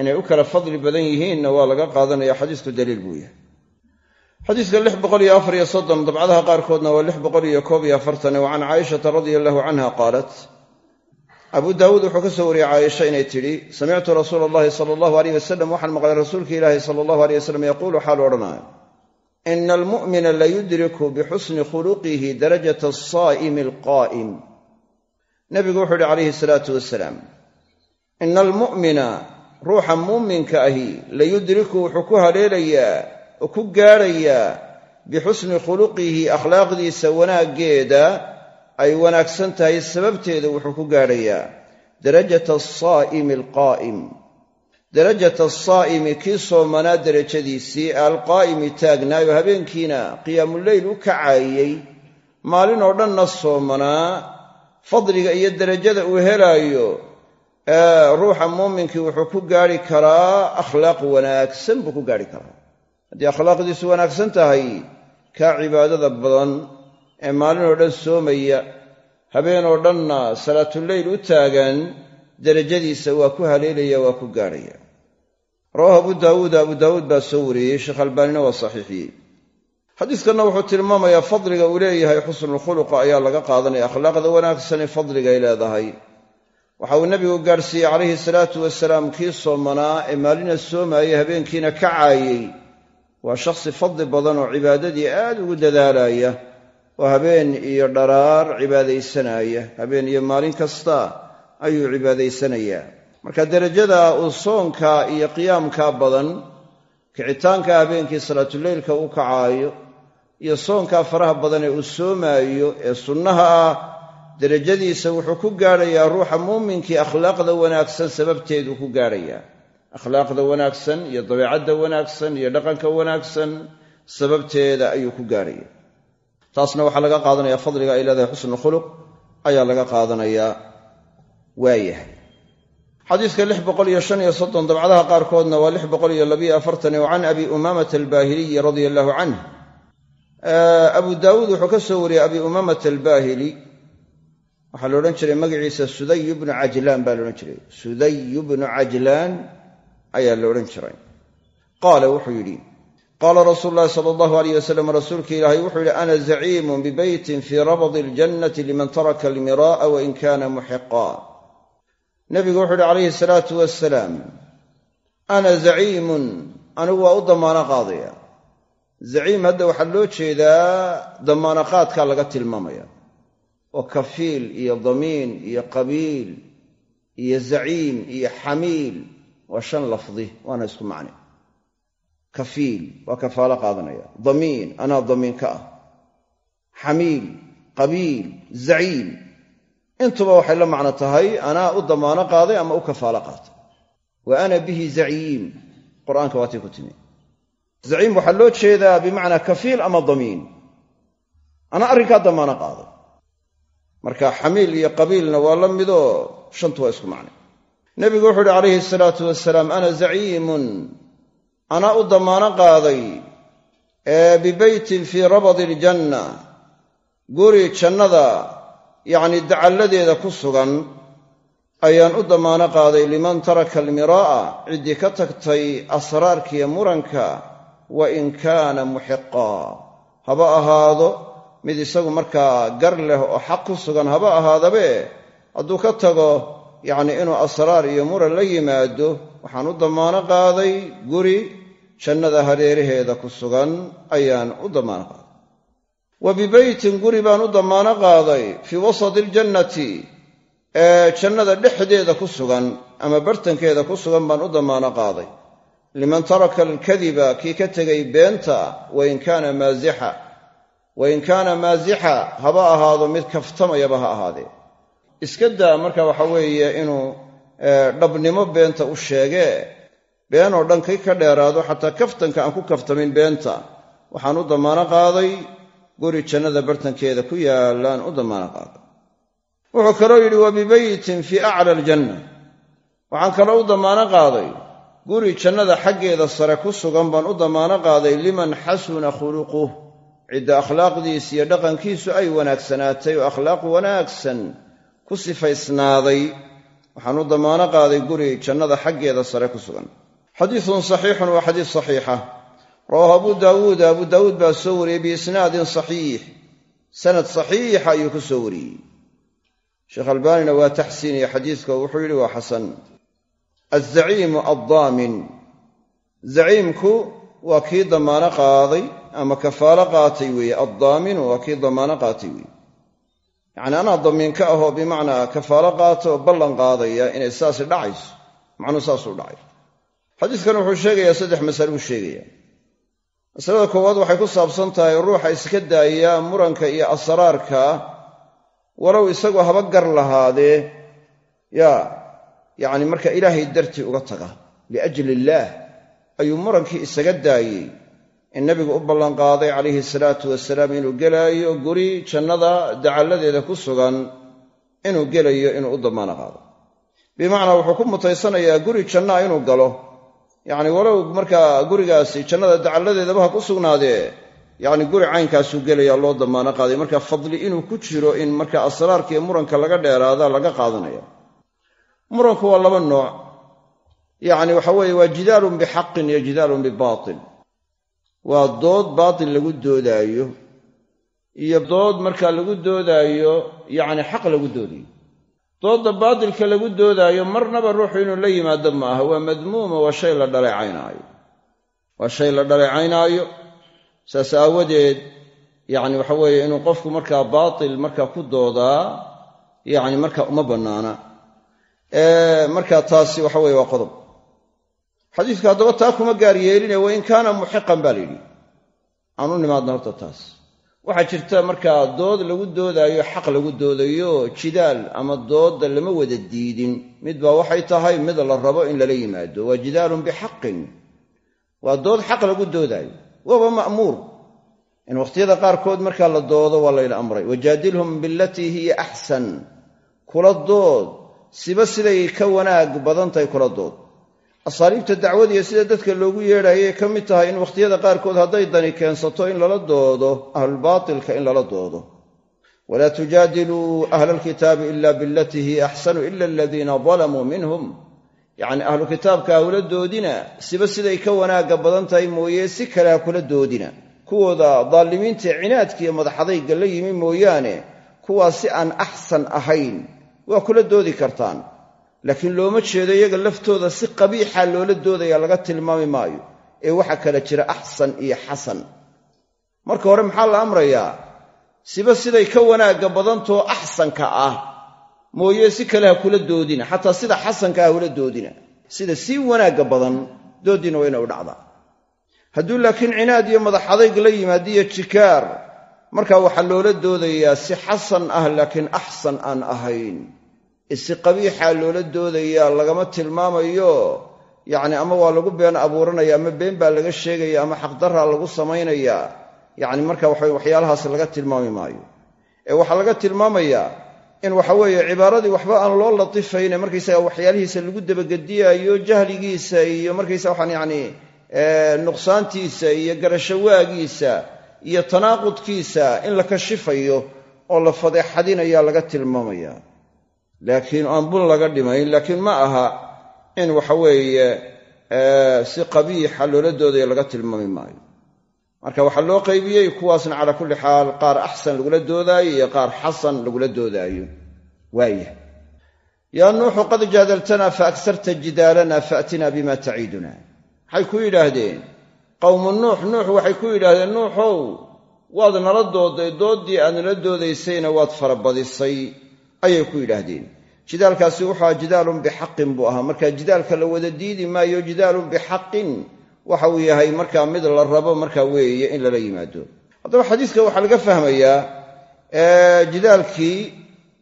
inay u kala fadli badan yihiinna waa laga qaadanaya xadiisku daliil buu yahay. Xadiiska dabcadaha qaarkoodna waa wa can caaishata radia allahu canha qaalat abu daawuud wuxuu ka soo wariyey caaisha inay tidhi samictu rasuula allahi sala allahu aleyh wasalam waxaan maqlay rasuulka ilaahi sala allahu aleyh wasalam yaquulu xaalu odhanaayo ina almu'mina layudriku bixusni khuluqihi darajata asaa'imi alqaa'im nebigu wuxuu yidhi calayhi salaatu wasalaam ina almu'mina ruuxa muuminka ahi layudriku wuxuu ku haleelayaa oo ku gaadhayaa bixusni khuluqihi akhlaaqdiisa wanaaggeeda ay wanaagsan tahay sababteeda wuxuu ku gaadhayaa darajata asaa'imi alqaa'im. Darajata asaa'imi kii soomanaa derajadiisii alqaa'imi taagnaayo habeenkiina qiyaamuleyl u kacaayey. Maalin oo dhanna soomanaa fadliga iyo derajada uu helaayo ruuxa muuminkii wuxuu ku gaadhi karaa akhlaaq wanaagsan buu ku gaadhi karaa. Haddii akhlaaqdiisu wanaagsan tahay kaa cibaadada badan ee maalin oo dhan soomaya habeen oo dhanna salaatuleyl u taagan derajadiisa waa ku haleelaya waa ku gaadhaya rawaahu abu daawuud abu daawuud baa soo wariyey sheekh albaanina waa saxiixiyey. Xadiiskanna wuxuu tilmaamayaa fadliga uu leeyahay xusnulkhuluqa ayaa laga qaadanaya akhlaaqda wanaagsani fadligay leedahay waxa uu nebigu gaadhsiiyey calayhi salaatu wasalaam kii soomanaa ee maalina soomaayay habeenkiina kacaayey waa shakhsi fadli badan oo cibaadadii aad ugu dadaalaya oo habeen iyo dharaar cibaadaysanaaya habeen iyo maalin kasta ayuu cibaadaysanayaa marka derajada uu soonka iyo qiyaamka badan kicitaanka habeenkii salaatuleylka u kacaayo iyo soonkaa faraha badan ee uu soomaayo ee sunnaha ah derajadiisa wuxuu ku gaadhayaa ruuxa muuminkii akhlaaqda wanaagsan sababteeduu ku gaadhayaa akhlaaqda wanaagsan iyo dabeecadda wanaagsan iyo dhaqanka wanaagsan sababteeda ayuu ku gaadhaya. Taasna waxaa laga qaadanaya fadliga ay leedahay xusnu khuluq ayaa laga qaadanayaa waayahay. Soddon dabcadaha qaarkoodna waa can abi umaamata albaahiliyi radia allahu canh abu daawuud wuxuu ka soo wariyey abi umaamata albaahili waxaa la odhan jiray magaciisa suday bnu cajlaan baa laodhan jiray. Suday bnu cajlaan ayaa la odhan jiray. Qaala wuxuu yidhi qaala rasuulu llahi sala allahu alayh wasalam rasuulka ilaahay wuxuu yidhi ana zaciimun bibeytin fii rabadi aljannati liman taraka almiraa'a wain kana muxiqa nebigu wuxuu yidhi calayhi salaatu wasalaam ana zaciimun anigu waa u damaano qaadaya. Zaciim hadda waxaa loo jeedaa damaanaqaadkaa laga tilmaamaya oo kafiil iyo damiin iyo qabiil iyo zaciim iyo xamiil. Waa shan lafdi waana isku macne kafiil waa kafaalo qaadanaya. Damiin anaa damiin ka ah. Xamiil qabiil zaciim. Intuba waxay la macno tahay anaa u damaano qaaday ama u kafaalo qaatay. Wa ana bihi zaciim. Qur'aanka waatii ku timi. Zaciim waxaa loo jeedaa bimacnaa kafiil ama damiin. Anaa arrinkaa damaano qaaday marka xamiil iyo qabiilna waa la midoo shantu waa isku macnay nebigu wuxuu uhi calayhi salaatu wasalaam ana zaciimun. Anaa u damaano qaaday ee bibeytin fii rabadi iljanna guri jannada yacni dacalladeeda ku sugan ayaan u damaano qaaday liman taraka almiraa'a ciddii ka tagtay asraarkiiyo muranka wa in kaana muxiqaa haba ahaado mid isagu markaa gar leh oo xaq ku sugan haba ahaadabe hadduu ka tago yacni inuu asraar iyo muran la yimaado waxaan u damaano qaaday guri jannada hareeraheeda ku sugan ayaan u damaano qaaday. Wa bibeytin guri baan u damaano qaaday fii wasati aljannati ee jannada dhexdeeda ku sugan ama bartankeeda ku sugan baan u damaano qaaday. Liman taraka alkadiba kii ka tegay beenta wain kaana maasixa wain kaana maasixa haba ahaado mid kaftamayaba ha ahaadee. Iska daa marka waxa weeye inuu dhabnimo beenta u sheegee been oo dhan kay ka dheeraado xataa kaftanka aan ku kaftamin beenta. Waxaan u damaano qaaday guri jannada bartankeeda ku yaallaan u damaano qaaday. Wuxuu kaloo yidhi wa bibeytin fii acla aljanna. Waxaan kaloo u damaano qaaday guri jannada xaggeeda sare ku sugan baan u damaano qaaday liman xasuna khuluquh cidda akhlaaqdiisa iyo dhaqankiisu ay wanaagsanaatay oo akhlaaq wanaagsan ku sifaysnaaday waxaan u damaano qaaday guri jannada xaggeeda sare ku sugan. Xadiisun saxiixun waa xadiis saxiixa. Rawaahu abu daawuud. Abu daawuud baa soo wariyey biisnaadin saxiix. Sanad saxiixa ayuu ku soo wariyey. Sheekh albaanina waa taxsiiniye xadiiska wuxuu yidhi waa xasan. Alzaciimu addaamin. Zaciimku waa kii damaano qaaday ama kafaalo qaatay weeye addaaminu waa kii damaano qaatay weeye. Yacni anaa damiinka ahoo bimacnaa kafaalo qaata oo ballan qaadaya inay saasi dhacayso. Macnuu saasuu dhacay. Xadiiskan wuxuu sheegayaa saddex masale uu sheegaya masalada koowaad waxay ku saabsan tahay ruuxa iska daaya muranka iyo asraarka walow isagoo haba gar lahaadee yaa yacni marka ilaahay dartii uga taga liajli illaah ayuu murankii isaga daayey in nabigu u ballanqaaday calayhi salaatu wasalaam inuu gelaayo guri jannada dacalladeeda ku sugan inuu gelayo inuu u damaano qaado bimacnaa wuxuu ku mutaysanayaa guri jannaa inuu galo. Yacni walow markaa gurigaasi jannada dacalladeedaba ha ku sugnaadee yacni guri caynkaasuu gelaya loo damaano qaaday. Marka fadli inuu ku jiro in marka asraarka muranka laga dheeraada laga qaadanaya muranku waa laba nooc. Yacni waxa weeye waa jidaalun bixaqin iyo jidaalun bibaatil waa dood baatil lagu doodaayo iyo dood markaa lagu doodaayo yacni xaq lagu doodayo doodda baatilka lagu doodaayo marnaba ruuxu inuu la yimaado ma aha waa madmuuma waa shay la dhaleecaynaayo. Waa shay la dhaleecaynaayo saas aawadeed yacni waxa weeye inuu qofku markaa baatil markaa ku doodaa yacni markaa uma bannaana. Markaa taasi waxa weye waa qodob xadiidku haddaba taa kuma gaar yeeline wa in kaana muxiqan baa la yidhi. Aan u nimaadna horta taas. Waxaa jirta markaa dood lagu doodaayo xaq lagu doodayo jidaal ama doodda lama wada diidin. Midbaa waxay tahay mid la rabo in lala yimaado. Waa jidaalun bixaqin. Waa dood xaq lagu doodaayo. Waaba ma'muur. In wakhtiyada qaarkood markaa la doodo waa layna amray. Wajaadilhum bilatii hiya axsan. Kula dood. Siba siday ka wanaag badan tahay kula dood asaaliibta dacwadiiyo sida dadka loogu yeedhaayay ka mid tahay in wakhtiyada qaarkood hadday dani keensato in lala doodo ahlulbaatilka in lala doodo. Walaa tujaadiluu ahla alkitaabi ila bilatii hiya axsanu ila aladiina dalamuu minhum. Yacni ahlu kitaabka hawla doodina siba siday ka wanaagga badan tahay mooye si kale ha kula doodina. Kuwooda daalimiinta cinaadka iyo madaxadayga la yimi mooyaane kuwaa si aan axsan ahayn waa kula doodi kartaan laakiin looma jeedo iyaga laftooda si qabiixa loola doodaya laga tilmaami maayo ee waxaa kala jira axsan iyo xasan. Marka hore maxaa la amrayaa? Siba siday ka wanaagga badantoo axsanka ah. Mooye si kale ha kula doodina xataa sida xasanka ah hula doodina. Sida sii wanaagga badan dooddiina waa ina u dhacdaa. Hadduu laakiin cinaad iyo madax adayg la yimaadiyo jikaar markaa waxaa loola doodayaa si xasan ah laakiin axsan aan ahayn isi qabiixa loola doodayaa lagama tilmaamayo yacni ama waa lagu been abuuranaya ama been baa laga sheegaya ama xaqdarraa lagu samaynayaa yacni marka waxa waxyaalahaas laga tilmaami maayo. Ee waxaa laga tilmaamayaa in waxa weeye cibaaradii waxba aan loo latifayne markaysaga waxyaalihiisa lagu dabagediyaayo jahligiisa iyo markaysa waxaan yacni nuqsaantiisa iyo garashawaagiisa iyo tanaaqudkiisa in la kashifayo oo la fadeexadinayaa laga tilmaamaya laakiin aan bun laga dhimayn laakiin ma aha in waxa weeye si qabiixa loola doodayo laga tilmaami maayo. Marka waxaa loo qaybiyey kuwaasna calaa kulli xaal qaar axsan lagula doodaayo iyo qaar xasan lagula doodaayo. Waaya yaa nuuxu qad jaadaltanaa fa agsarta jidaalana faatinaa bima taciiduna. Maxay ku yidhaahdeen qowmu nuux nuux waxay ku yidhaahdeen nuuxow waad nala dooday dooddii aad nala doodaysayna waad farabadisay ayay ku yidhaahdeen. Jidaalkaasi wuxuu aha jidaalun bixaqin buu ahaa. Marka jidaalka la wada diidi maayo jidaalun bixaqin waxa uu yahay markaa mid la rabo markaa weeye in lala yimaado. Haddaba xadiiska waxaa laga fahmayaa jidaalkii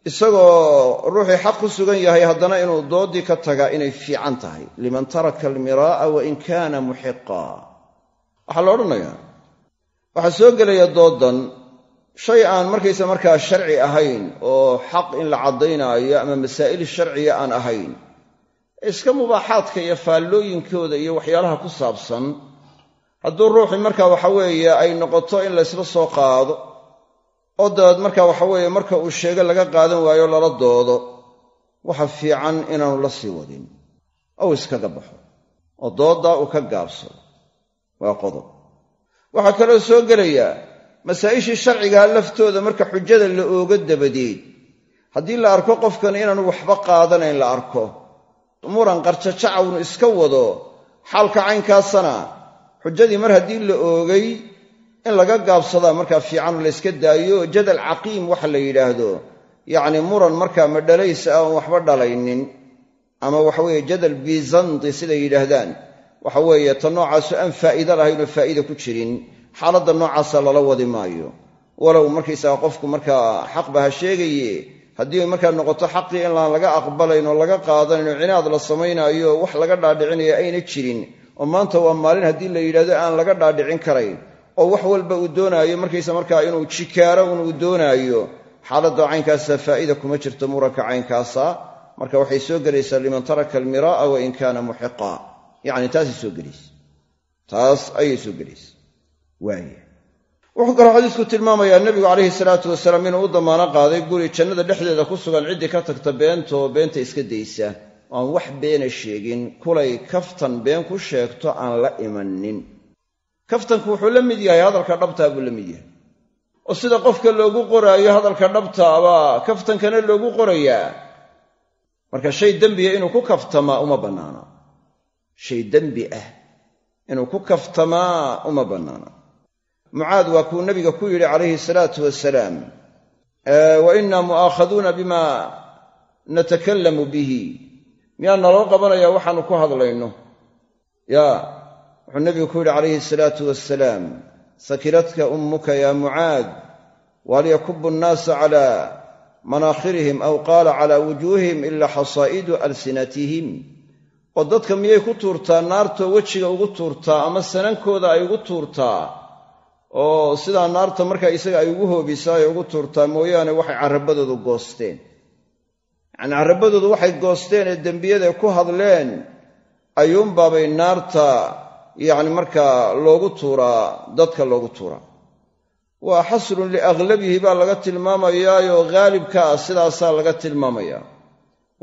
isagoo ruuxii xaq ku sugan yahay haddana inuu doodii ka tagaa inay fiican tahay. Liman taraka almiraa'a wain kaana muxiqa waxaa la odhanayaa. Waxaa soo gelaya dooddan shay aan markaysa markaa sharci ahayn oo xaq in la caddaynaayo ama masaa'il sharciya aan ahayn iska mubaaxaadka iyo faallooyinkooda iyo waxyaalaha ku saabsan hadduu ruuxii marka waxa weeye ay noqoto in laysla soo qaado oo dabeed marka waxa weeye marka uu sheego laga qaadan waayo lala doodo waxa fiican inaanu la sii wadin. Ou iskaga baxo oo dooddaa uu ka gaabsado waa qodob. Waxaa kaloo soo gelayaa masaa'ishii sharcigaa laftooda marka xujada la ooga dabadeed. Haddii la arko qofkan inaanu waxba qaadanayn la arko muran qarjajacawnu iska wado xaalka caynkaasana xujadii mar haddii la oogay in laga gaabsadaa markaa fiican layska daayo jadal caqiim waxa la yidhaahdo yacni muran markaa madhalaysa ah oon waxba dhalaynin ama waxaweeye jadal bizanti siday yidhaahdaan waxa weeye ta noocaasu aan faa'iide lahaynoo faa'iida ku jirin xaaladda noocaasa lala wadi maayo. Walow markaysaga qofku markaa xaqba ha sheegaye haddii markaa noqoto xaqii in laga aqbalayn oo laga qaadanayn oo cinaad la samaynaayo wax laga dhaadhicinayo ayna jirin oo maanta waa maalin haddii la yidhahdo aan laga dhaadhicin karayn oo wax walba uu doonaayo markaysa markaa inuu jikaaro un uu doonaayo xaaladda caynkaasa faa'ida kuma jirto muranka caynkaasa. Marka waxay soo gelaysaa liman taraka almiraa'a wa in kaana muxiqa yacni taasay soo gelaysa. Taas ayay soo gelaysa waaya wuxuu kaloo xadiisku tilmaamayaa nebigu calayhi salaatu wasalaam inuu u damaano qaaday guri jannada dhexdeeda ku sugan ciddii ka tagta beentoo beenta iska daysa. Oo aan wax beena sheegin kulay kaftan been ku sheegto aan la imanin kaftanku wuxuu la mid yahay hadalka dhabtaa buu la mid yahay. Oo sida qofka loogu qoraayo hadalka dhabtaabaa kaftankana loogu qorayaa marka shay dembiya inuu ku kaftamaa uma bannaana shay dembi ah inuu ku kaftamaa uma bannaana mucaad waa kuu nabiga ku yidhi calayhi salaatu wasalaam wa innaa mu'aakhaduuna bima natakallamu bihi. Miyaa naloo qabanayaa waxaannu ku hadlayno? Yaa wuxuu nabigu ku yidhi calayhi salaatu wasalaam sakilatka ummuka yaa mucaad wahal yakubu annaasa calaa manaakhirihim aw qaala calaa wujuuhihim ilaa xasaa'idu alsinatihim. Oo dadka miyay ku tuurtaa naartoo wejiga ugu tuurtaa ama sanankooda ay ugu tuurtaa oo sidaa naarta markaa isaga ay ugu hoobisaa ay ugu tuurtaa mooyaane waxay carrabadoodu goosteen. Yacnii carrabadoodu waxay goosteen ee dembiyada ku hadleen ayuunbaabay naarta yacni markaa loogu tuuraa dadka loogu tuuraa. Waa xaslun liaglabihi baa laga tilmaamayaayoo haalibka ah sidaasaa laga tilmaamayaa.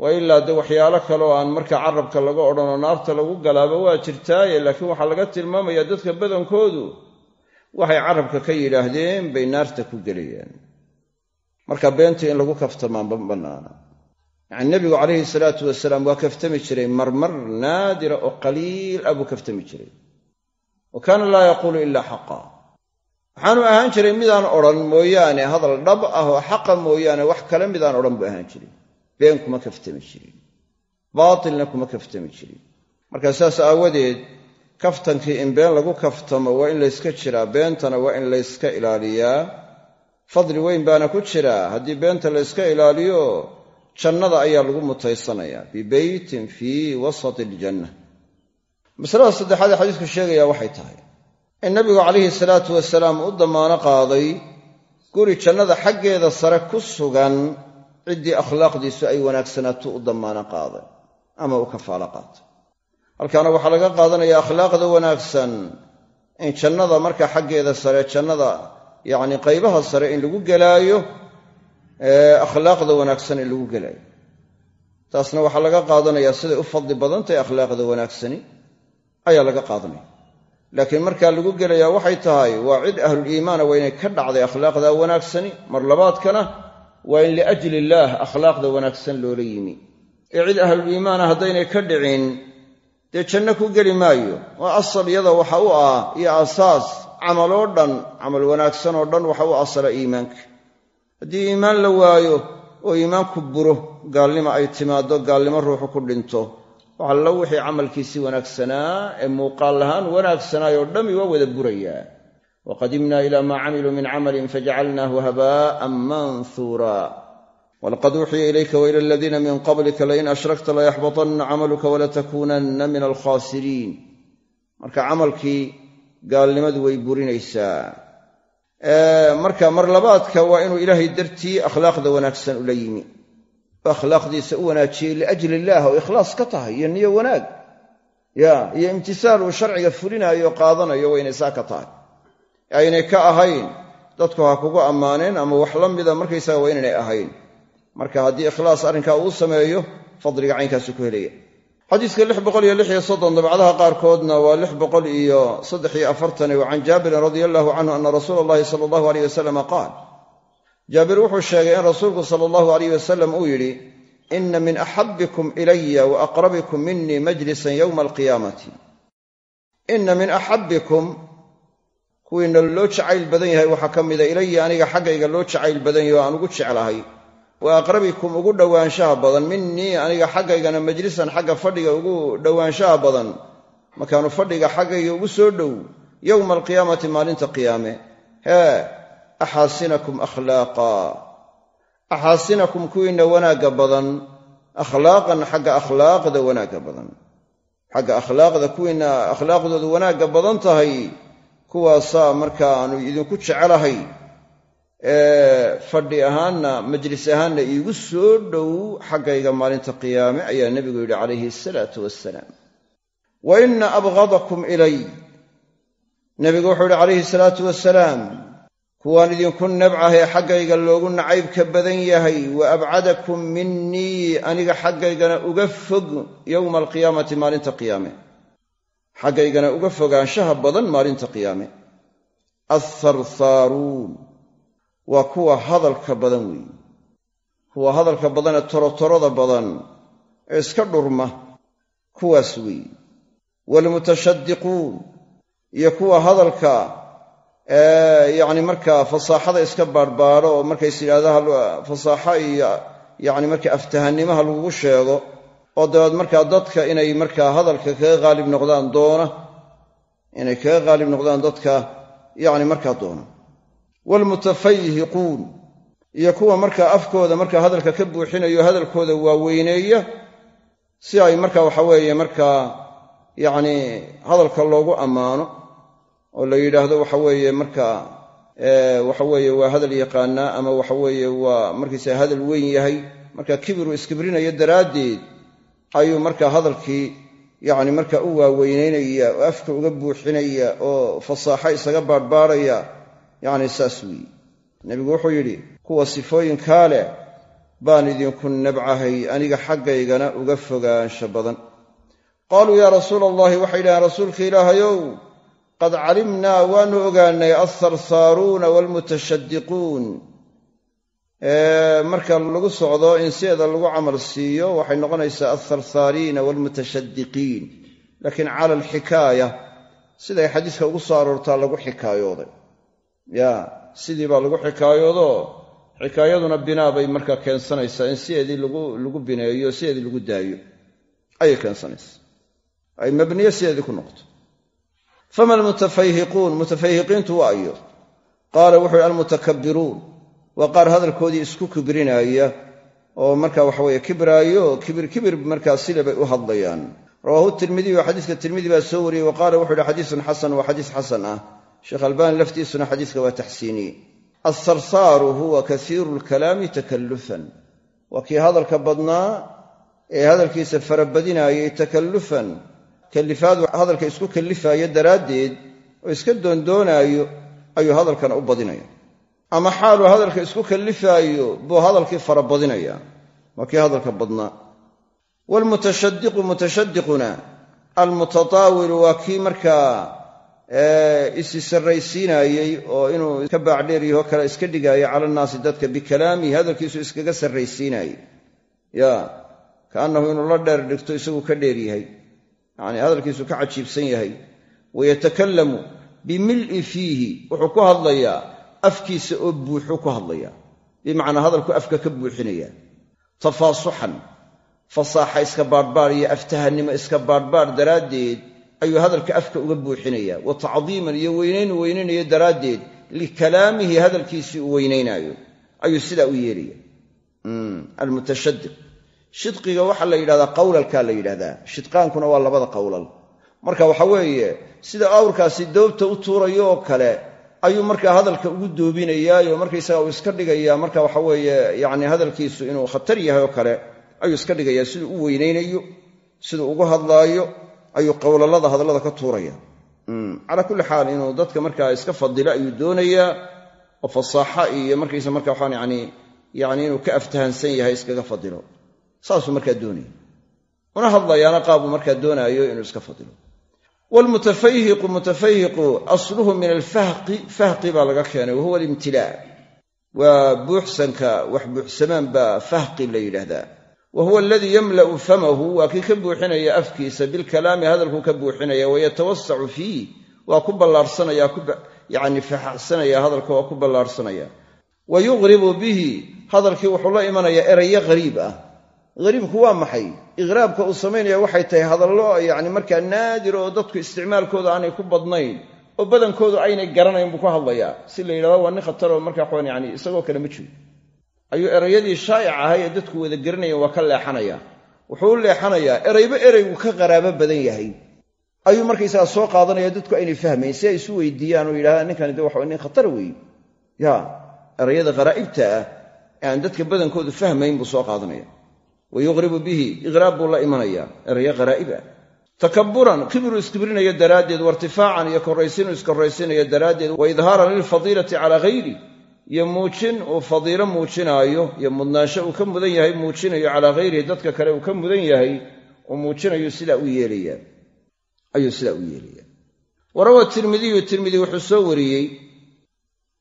Waa ilaa de waxyaalo kale oo aan markaa carabka laga odhanoo naarta lagu galaaba waa jirtaaye laakiin waxaa laga tilmaamayaa dadka badankoodu waxay carabka ka yidhaahdeen bay naarta ku gelayaan marka beenta in lagu kaftamaa ma bannaana. Yacani nebigu calayhi salaatu wasalaam waa kaftami jiray marmar naadira oo qaliil ah buu kaftami jiray. Wa kaana laa yaquulu ilaa xaqa. Waxaanu ahaan jiray midaan odhan mooyaane hadal dhab ah oo xaqa mooyaane wax kale midaan odhan buu ahaan jiray. Been kuma kaftami jirin. Baatilna kuma kaftami jirin. Marka saas aawadeed kaftankii in been lagu kaftamo waa in layska jiraa beentana waa in layska ilaaliyaa. Fadli weyn baana ku jiraa haddii beenta layska ilaaliyo jannada ayaa lagu mutaysanayaa bibeytin fii wasati aljanna. Masalada saddexaad ee xadiisku sheegaya waxay tahay in nabigu calayhi salaatu wasalaam u damaano qaaday guri jannada xaggeeda sare ku sugan ciddii akhlaaqdiisu ay wanaagsanaato u damaano qaaday ama u kafaalo qaatay halkaana waxaa laga qaadanaya akhlaaqda wanaagsan. In jannada marka xaggeeda sare jannada yacni qaybaha sare in lagu gelaayo akhlaaqda wanaagsan in lagu gelaayo. Taasna waxaa laga qaadanayaa siday u fadli badan akhlaaqda wanaagsani ayaa laga qaadanaya. Laakiin markaa lagu gelayaa waxay tahay waa cid ahluliimaana waa inay ka dhacday akhlaaqda wanaagsani. Mar labaadkana waa in liajli illaah akhlaaqda wanaagsan loola yimi. Ee cid ahluliimaana haddaynay ka dhicin dee janno ku geli maayo. Oo asal iyada waxa u ah iyo asaas camaloo dhan camal wanaagsan oo dhan waxa u asala iimaanka. Haddii iimaan la waayo oo iimaanku buro gaalnimo ay timaaddo gaalnimo ruuxu ku dhinto waxallo wixii camalkiisii wanaagsanaa ee muuqaal lahaan wanaagsanaayoo dhammi waa wada burayaa wa qadimnaa ilaa maa camiluu min camalin fajacalnaahu habaa'an manhuura walaqad uuxiya ilayka waila aladiina min qablika lain ashrakta layaxbatanna camaluka walatakuunanna min alkhaasiriin marka camalkii gaalnimadu way burinaysaa marka mar labaadka waa inuu ilaahay dartii akhlaaqda wanaagsan ula yimi oo akhlaaqdiisa u wanaajiyey liajli illaah oo ikhlaas ka tahay iyo niyo wanaag ya iyo imtisaal uu sharciga fulinaayo o qaadanayo waa inay saa ka tahay aynay ka ahayn dadku ha kugu ammaaneen ama wax la mida markaysaga waa inaynay ahayn marka haddii ikhlaas arrinkaa uu sameeyo fadliga caynkaasu ku helaya xadiiska dabcadaha qaarkoodna waa can jaabirin radia allahu canhu ana rasuula allahi sala allahu aleyh wasalama qaal. Jaabir wuxuu sheegay in rasuulku sala allahu alayh wasalam uu yidhi ina min axabbikum ilaya wa aqrabikum minii majlisan yowma alqiyaamati. Ina min axabbikum kuwiina loo jacayl badan yahay waxaa ka mida ilaya aniga xaggayga loo jacayl badan yahay oo aan ugu jeclahay wa aqrabikum ugu dhowaanshaha badan. Minii aniga xaggaygana majlisan xagga fadhiga ugu dhowaanshaha badan. Markaanu fadhiga xaggayga ugu soo dhow yowma alqiyaamati maalinta qiyaame. Hee axaasinakum akhlaaqa. Axaasinakum kuwiinna wanaagga badan. Akhlaaqan xagga akhlaaqda wanaagga badan. Xagga akhlaaqda kuwiinna akhlaaqdoodu wanaagga badan tahay. Kuwaasaa markaa aanu idinku jecelahay fadhi ahaanna majlis ahaanna iigu soo dhow xaggayga maalinta qiyaame ayaa nebigu yidhi calayhi asalaatu wassalaam. Wa ina abghadakum ilay. Nebigu wuxuu yidhi calayhi salaatu wasalaam kuwaan idinku nabcahee xaggayga loogu nacaybka badan yahay wa abcadakum minii aniga xaggaygana uga fog yowma alqiyaamati maalinta qiyaame. Xaggaygana uga fogaanshaha badan maalinta qiyaame. Atharthaaruun waa kuwa hadalka badan weeye kuwa hadalka badan ee torotoroda badan ee iska dhurma kuwaas weeye waalmutashaddiquun iyo kuwa hadalka yacni markaa fasaaxada iska baadhbaadho oo markays yidhahda fasaaxo iyo yacni marka aftahanimaha lagugu sheego oo dabeed markaa dadka inay markaa hadalka kaga qaalib noqdaan doona inay kaga qaalib noqdaan dadka yacni markaa doona waalmutafayhiquun iyo kuwa markaa afkooda markaa hadalka ka buuxinayo hadalkooda waaweyneeya si ay marka waxa weeye markaa yacni hadalka loogu ammaano oo la yidhaahdo waxa weeye markaa waxa weeye waa hadal yaqaanaa ama waxa weeye waa markiisa hadal weyn yahay. Marka kibiru iskibrinayo daraaddeed ayuu markaa hadalkii yacni marka u waaweynaynaya oo afka uga buuxinaya oo fasaaxo isaga baadhbaadhaya yacni saas weeye. Nebigu wuxuu yidhi kuwa sifooyinkaa leh baan idinku nabcahay aniga xaggaygana uga fogaansha badan. Qaaluu yaa rasuula allahi waxay yidhahdeen rasuulka ilaahayow qad calimnaa waanu ogaanay altharsaaruuna waalmutashaddiquun marka lagu socdo in sideeda lagu camal siiyo waxay noqonaysaa altharsaariina waalmutashaddiqiin laakiin cala alxikaaya siday xadiiska ugu soo aroortaa lagu xikaayooday ya sidii baa lagu xikaayoodo. Xikaayaduna binaa bay markaa keensanaysaa in sideedii lagu bineeyo sideedii lagu daayo. Ayay keensanaysaa. Ay mabniye sideedii ku noqoto. Fama almutafayhiquun? Mutafayhiqiintu waa ayo. Qaala wuxu almutakabbiruun. Waa qaar hadalkoodii isku kibrinaya oo marka waxaweye kibraayo kibir markaa sile bay u hadlayaan. Rawaahu tirmidiy xadiiska tirmidi baa soo wariyey wa qaala uhi xadiisun xasan waa xadiis xasan ah sheekh albaani laftiisuna xadiiska waa taxsiiniye alsarsaaru huwa kasiiru lkalaami takallufan. Waa kii hadalka badnaa ee hadalkiisa farabadinaayay takallufan. Kallifaadu hadalka isku kallifaayo daraaddeed oo iska doondoonaayo ayuu hadalkana u badinaya. Ama xaaluu hadalka isku kallifaayo buu hadalkii farabadinaya waa kii hadalka badnaa. Waalmutashaddiqu mutashaddiquna. Almutataawilu waa kii markaa isi sarraysiinaayey oo inuu ka baacdheeryaho kale iska dhigaayo cala nnaasi dadka bikalaamihi hadalkiisu iskaga sarraysiinaayey. Ya kaannahu inuu la dheer dhigto isagu ka dheer yahay. Yacnii hadalkiisu ka cajiibsan yahay. Wayatakallamu bimil'i fiihi wuxuu ku hadlayaa afkiisa oo buuxuu ku hadlayaa. Bimacnaa hadalku afka ka buuxinaya. Tafaasuxan fasaaxa iska baadhbaadh iyo aftahannimo iska baadhbaadh daraaddeed ayuu hadalka afka uga buuxinaya. Wa tacdiiman iyo weynayn weynaynayo daraaddeed likalaamihi hadalkiisii uu weynaynaayo ayuu sidaa u yeelaya almutashadiq shidqiga waxaa la yidhahdaa qawlalkaa la yidhahdaa. Shidqaankuna waa labada qawlal. Marka waxa weeye sida awrkaasi doobta u tuurayo oo kale ayuu markaa hadalka ugu doobinayaayo markaysaga uu iska dhigayaa. Marka waxa weeye yacni hadalkiisu inuu khatar yahay oo kale ayuu iska dhigayaa siduu u weynaynayo siduu ugu hadlaayo ayuu qowlalada hadallada ka tuuraya. Calaa kulli xaal inuu dadka markaa iska fadilo ayuu doonayaa oo fasaaxa iyo markaysa marka waxaan yani yani inuu ka aftahansan yahay iskaga fadilo. Saasuu markaa doonaya una hadlayaana qaabuu markaa doonaayo inuu iska fadilo. Waalmutafayhiqu mutafayhiqu asluhu min alfahqi fahqi baa laga keenay wahuwa alimtilaa waa buuxsanka wax buuxsamaan baa fahqi la yidhaahdaa wa huwa aladii yamla'u famahu waa kii ka buuxinaya afkiisa bilkalaami hadalkuu ka buuxinaya wayatawasacu fiih waa ku ballaarsanaya yacni faxaxsanaya hadalka waa ku ballaarsanaya wa yuqribu bihi hadalkii wuxuu la imanayaa erayo ghariib ah. Hariibku waa maxay? Iqraabka uu samaynaya waxay tahay hadallo yacni markaa naadir oo dadku isticmaalkooda aanay ku badnayn oo badankoodu aynay garanayn buu ku hadlayaa. Si la yidhahdo waa nin khataroo markaa yani isagoo kale ma jiro ayuu erayadii shaa'ic ahay ee dadku wada garanayeen waa ka leexanaya. Wuxuu u leexanayaa erayba eraygu ka qaraabo badan yahay. Ayuu markaysaga soo qaadanaya dadku aynay fahmayn si ay isu weydiiyaan oo yidhahdaan ninkani de waxa nin khatar weeye. Ya erayada kharaa'ibta ah ee aan dadka badankoodu fahmayn buu soo qaadanaya. Wa yuqribu bihi iqraab buu la imanaya erayo kharaa'ib ah. Takaburan kibru iskibrinaya daraaddeed wairtifaacan iyo korraysiinu iskorraysiinaya daraaddeed wa idhaaran lilfadiilati calaa hayri iyo muujin uu fadiilo muujinaayo iyo mudnaansho uu ka mudan yahay muujinayo calaa hayrihi dadka kale uu ka mudan yahay uu muujinayo sidaa u yeelaya ayuu sidaa u yeelaya wa rawa tirmidiyu tirmidi wuxuu soo wariyey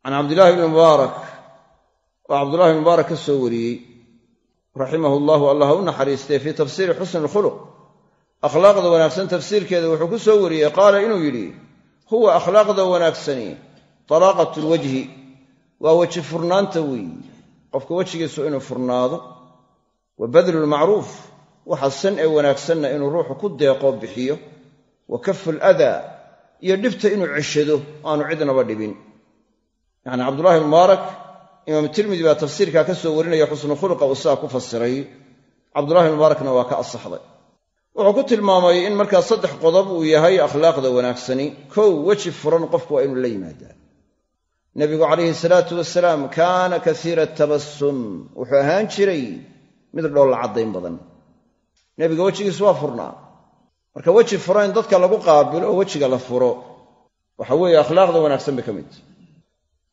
can cabdillahi bni mubaarak oo cabdullahi bni mubaarak ka soo wariyey raximahu llahu allah u naxariistee fii tafsiiri xusni lkhuluq akhlaaqda wanaagsan tafsiirkeeda wuxuu ku soo wariyey qaala inuu yidhi huwa akhlaaqda wanaagsani talaaqat lwajhi waa weji furnaanta weeyi. Qofka wejigiisu inuu furnaado wa badlu lmacruuf waxa san ee wanaagsanna inuu ruuxu ku deeqoo bixiyo. Wa kafu ladaa iyo dhibta inuu ceshado aanu cidnaba dhibin. Yacni cabdullahi mubaarak imaam tirmidi baa tafsiirkaa ka soo warinaya xusnu khuluqa uu sidaa ku fasiray. Cabdullahi mubaarakna waa ka asaxday. Wuxuu ku tilmaamay in markaa saddex qodob uu yahay akhlaaqda wanaagsani. Kow weji furan qofku waa inuu la yimaadaa nebigu calayhi salaatu wasalaam kaana kasiira tabasum wuxuu ahaan jiray mid dhoolla caddayn badan. Nebiga wejigiisu waa furnaa. Marka weji furan in dadka lagu qaabilo oo wejiga la furo waxa weeye akhlaaqda wanaagsan bay ka mid.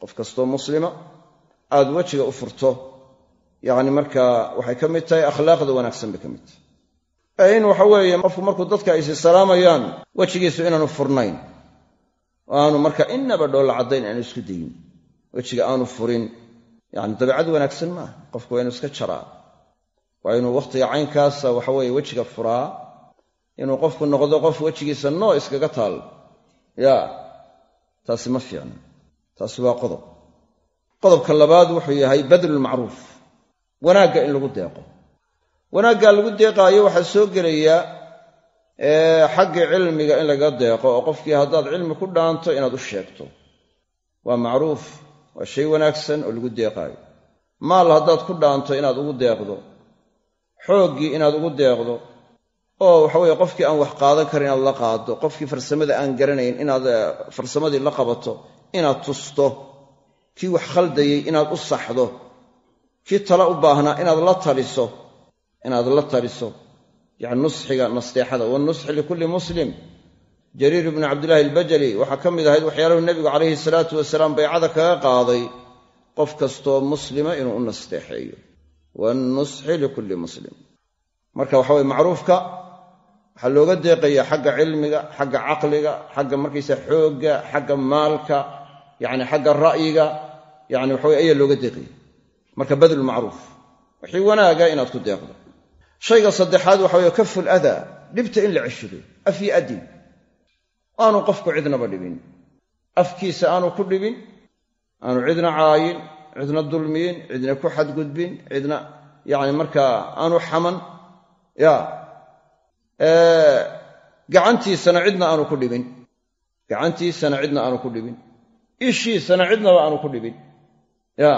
Qof kastoo muslima aad wejiga u furto yacni markaa waxay ka mid tahay akhlaaqda wanaagsan bay ka mid. Tahay ee in waxa weeye qofku markuu dadka aysi salaamayaan wejigiisu inaanu furnayn oo aanu marka innaba dhoolla caddayn aanu isku dayin wejiga aanu furin. Yacni dabeicad wanaagsan maaha. Qofku waa inuu iska jaraa. Waa inuu wakhtiga caynkaasa waxaweeye wejiga furaa. Inuu qofku noqdo qof wejigiisa noo iskaga taal. Ya taasi ma fiicna. Taasi waa qodob. Qodobka labaad wuxuu yahay badlulmacruuf wanaagga in lagu deeqo. Wanaaggaa lagu deeqaayo waxaa soo gelaya xaggii cilmiga in laga deeqo oo qofkii haddaad cilmi ku dhaanto inaad u sheegto. Waa macruuf waa shay wanaagsan oo lagu deeqaayo. Maal haddaad ku dhaanto inaad ugu deeqdo xooggii inaad ugu deeqdo oo waxaweye qofkii aan wax qaadan karin inaad la qaado qofkii farsamada aan garanayn inaad farsamadii la qabato inaad tusto kii wax khaldayey inaad u saxdo kii tala u baahnaa inaad la taliso inaad la taliso yani nusxiga nasteexada wanusxi likulli muslim. Jariir ibnu cabdillaahi albajali waxaa ka mid ahayd waxyaalahu nebigu calayhi salaatu wasalaam baycada kaga qaaday qof kastoo muslima inuu u nasteexeeyo. Wanusxi likulli muslim. Marka waxa weye macruufka waxaa looga deeqaya xagga cilmiga xagga caqliga xagga markaysa xoogga xagga maalka yani xagga ra'yiga yani waxaweye ayaa looga deeqaya. Marka badlulmacruuf wixii wanaaga inaad ku deeqdo shayga saddexaad waxa weye kaful adaa dhibta in la ceshado af adin aanu qofku cidnaba dhibin. Afkiisa aanu ku dhibin aanu cidna caayin cidna dulmiyin cidna ku xadgudbin cidna yani markaa aanu xaman ya. Gacantiisana cidna aanu ku dhibin. Gacantiisana cidna aanu ku dhibin. Ishiisana cidnaba aanu ku dhibin. Ya.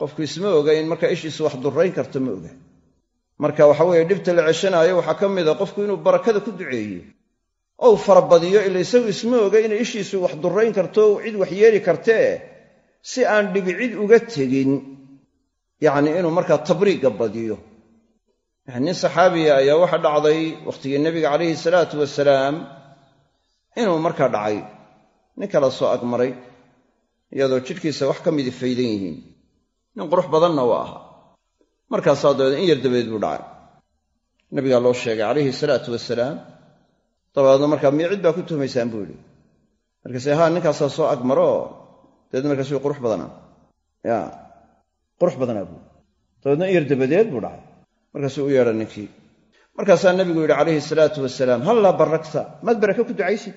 Qofku isma oga in markaa ishiisu wax durayn karto ma oga marka waxa weeye dhibta la ceshanaayo waxaa ka mida qofku inuu barakada ku duceeyo. Ou farabadiyo ila isagu isma oga inay ishiisu wax durayn karto cid wax yeeli kartee si aan dhibi cid uga tegin. Yacni inuu markaa tabriigga badiyo. Nin saxaabiya ayaa waxa dhacday wakhtigii nebiga calayhi salaatu wasalaam inuu markaa dhacay. Nin kala soo agmaray iyadoo jidhkiisa wax ka midi faydan yihiin. Nin qurux badanna waa ahaa markaasaa dabeed in yar dabadeed buu dhacay. Nabigaa loo sheegay calayhi salaatu wasalaam dabeedna markaa miyo cid baa ku tuhmaysaan buu yidhi. Markaase haa ninkaasaa soo agmaro dabeedna markaas qurux badanaa. Ya qurux badanaa buui dabeedna in yar dabadeed buu dhacay. Markaasuu u yeedha ninkii. Markaasaa nabigu yidhi calayhi salaatu wasalaam hallaa barakta maad barake ku ducaysid.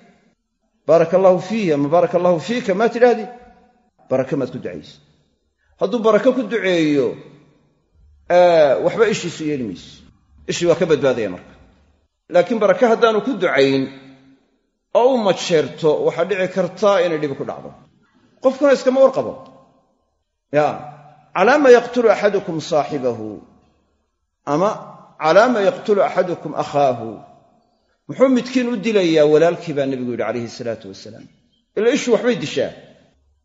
Baaraka allaahu fiihi ama baaraka allaahu fiika maa tidhahdii barake maad ku ducaysid. Hadduu barake ku duceeyo waxba ishiisu yeeli mayso ishii waa ka badbaadaya marka. Laakiin barake haddaanu ku ducayn oo u majeerto waxaa dhici kartaa inay dhibi ku dhacdo. Qofkuna iskama warqabo. Ya calaama yaqtulu axadukum saaxibahu? Ama calaama yaqtulu axadukum akhaahu? Muxuu midkiin u dilayaa walaalkii baa nebigu yidhi calayhi salaatu wasalaam. Ila ishu waxbay dishaa.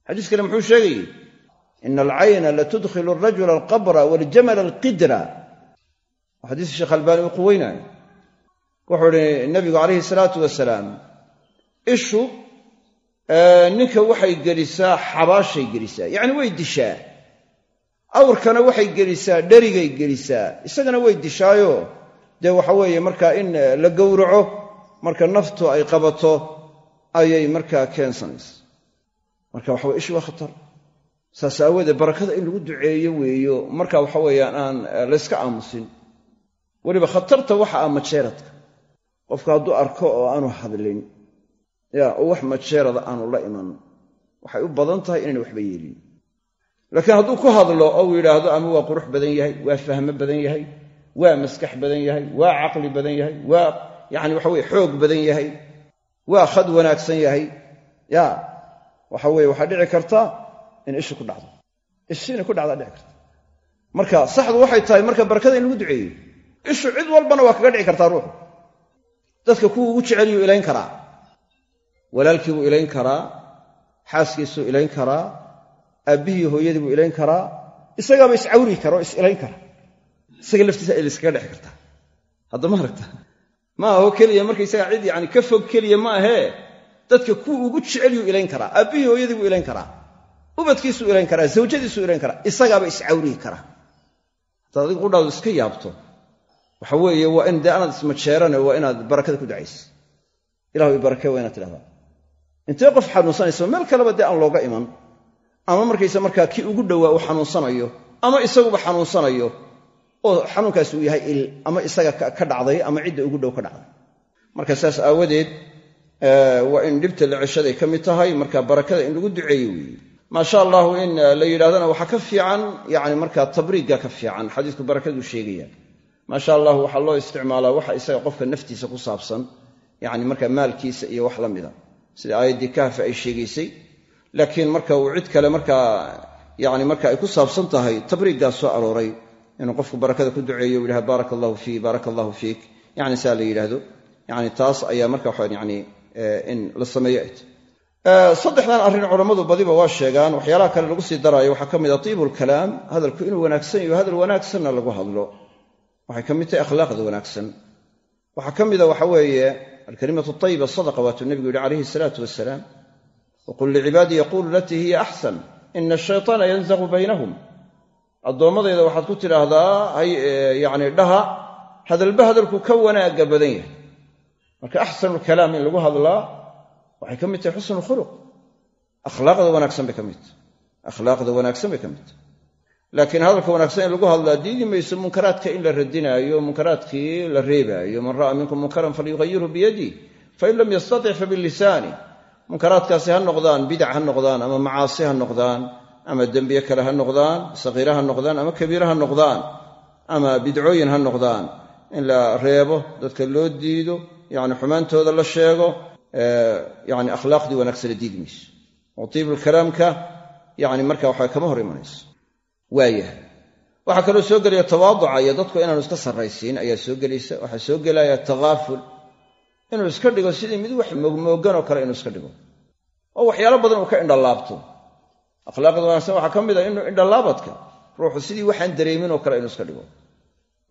Xadiis kale muxuu sheegayey ina alcayna latudkhilu arajula alqabra waaljamala alqidra waa xadiis sheekh albaani uu quweynaayo wuxuu idhi nabigu calayhi salaatu wasalaam ishu ninka waxay gelisaa xabaashay gelisaa yacni way dishaa. Awrkana waxay gelisaa dherigay gelisaa. Isagana way dishaayo. Dee waxa weeye markaa in la gowraco marka naftu ay qabato ayay markaa keensanaysa. Marka waxa weye saas aawoodee barakada in lagu duceeyo weeyo marka waxa weeyaan aan layska aamusin. Weliba khatarta waxa ah majeeradka. Qofka hadduu arko oo aanu hadlin ya oo wax majeerada aanu la iman waxay u badan tahay inayna waxba yeelin. Laakiin hadduu ku hadlo oo uu yidhaahdo ama waa qurux badan yahay waa fahmo badan yahay waa maskax badan yahay waa caqli badan yahay waa yani waxa weye xoog badan yahay waa khad wanaagsan yahay. Ya waxa weye waxaa dhici karta in ishi ku dhacdo. Ishi ku dhacdaa dhici karta. Marka saxdu waxay tahay marka barakada in lagu duceeyo ishu cid walbana waa kaga dhici kartaa ruuxu. Dadka kuwa ugu jeceliyuu ilayn karaa. Walaalkii buu ilayn karaa xaaskiisuu ilayn karaa aabbihii hooyadii buu ilayn karaa isagaaba iscawri kara oo is-ilayn kara isaga laftiisa ay layskaga dhexi kartaa hadda ma aragta. Ma aho keliya markaysaga cid yani ka fog keliya ma ahee. Dadka kuwa ugu jeceliyuu ilayn karaa aabbihii hooyadii buu ilayn karaa ubadkiisuu ilayn karaa zawjadiisuu ilayn karaa isagaaba iscawrihi karaa. Haddaad adigu qudhaadu iska yaabto waxa weeye waa in dee anaad ismajeerane waa inaad barakada ku ducaysa ilahu i waa inaad tidhahdaa. Intee qof xanuunsanayso meel kaleba dee aan looga iman ama markaysa markaa kii ugu dhowaa uu xanuunsanayo ama isaguba xanuunsanayo oo xanuunkaasi uu yahay il ama isaga ka dhacday ama cidda ugu dhow ka dhacday. Marka saas aawadeed waa in dhibta la ceshaday ka mid tahay marka barakada in lagu duceeyo weeye maasha allahu in la yidhahdana waxaa ka fiican yani markaa tabriigga ka fiican xadiisku barakaduu sheegaya. Maasha allahu waxaa loo isticmaalaa waxa isaga qofka naftiisa ku saabsan yani marka maalkiisa iyo wax la mida. Sida aayaddii kahfi ay sheegaysay laakiin marka uu cid kale markaa yani marka ay ku saabsan tahay tabriiggaa arooray inuu qofku barakada ku duceeyo u yidhaha baaraka allahu fii baaraka allahu fiik. Yani saa la yidhaahdo. Yani taas ayaa marka waxaa yani in la sameeyo. ay tahy saddexdan arrin culammadu badiba waa sheegaan waxyaalaha kale lagu sii daraayo waxaa ka mid a tiibu lkalaam hadalku inuu wanaagsan yaho hadal wanaagsanna lagu hadlo. Waxay ka mid tahay akhlaaqda wanaagsan. Waxaa ka mida waxa weeye alkalimatu tayiba sadaqa waatuu nebigu yidhi calayhi salaatu wasalaam waqul licibaadii yaquulu latii hiya axsan ina ashaytaana yanzaqu baynahum. Addoommadayda waxaad ku tidhaahdaa yani dhaha hadalba hadalku ka wanaagga badan yahay. Marka axsanulkalaam in lagu hadlaa waxay ka mid tahay xusnu khuluq. Akhlaaqda wanaagsan bay ka mid tahay. Akhlaaqda wanaagsan bay ka mid tahay. Laakiin hadalka wanaagsan in lagu hadlaa diidi mayso munkaraadka in la radinaayo munkaraadkii la reebaayo man ra'a minkum munkaran falyughayirhu biyadih fain lam yastatic fabilisaani munkaraadkaasi ha noqdaan bidac ha noqdaan ama macaasi ha noqdaan ama dembiye kale ha noqdaan sakiire ha noqdaan ama kabiire ha noqdaan ama bidcooyin ha noqdaan. In la reebo dadka loo diido yani xumaantooda la sheego yani akhlaaqdii wanaagsana diidi mayso oo tiibulkalaamka yani marka waxa kama hor imanayso. Waayahay waxaa kaloo soo gelaya tawaaduca iyo dadku inaanu iska sarraysiin ayaa soo gelaysa. Waxaa soo gelaya takaaful inuu iska dhigo sidii mid wax moogmooganoo kale inuu iska dhigo. Oo waxyaalo badan uu ka indhalaabto. Akhlaaqda wanaagsan waxaa ka mid a inuu indhalaabadka ruuxu sidii waxaan dareemin oo kale inuu iska dhigo.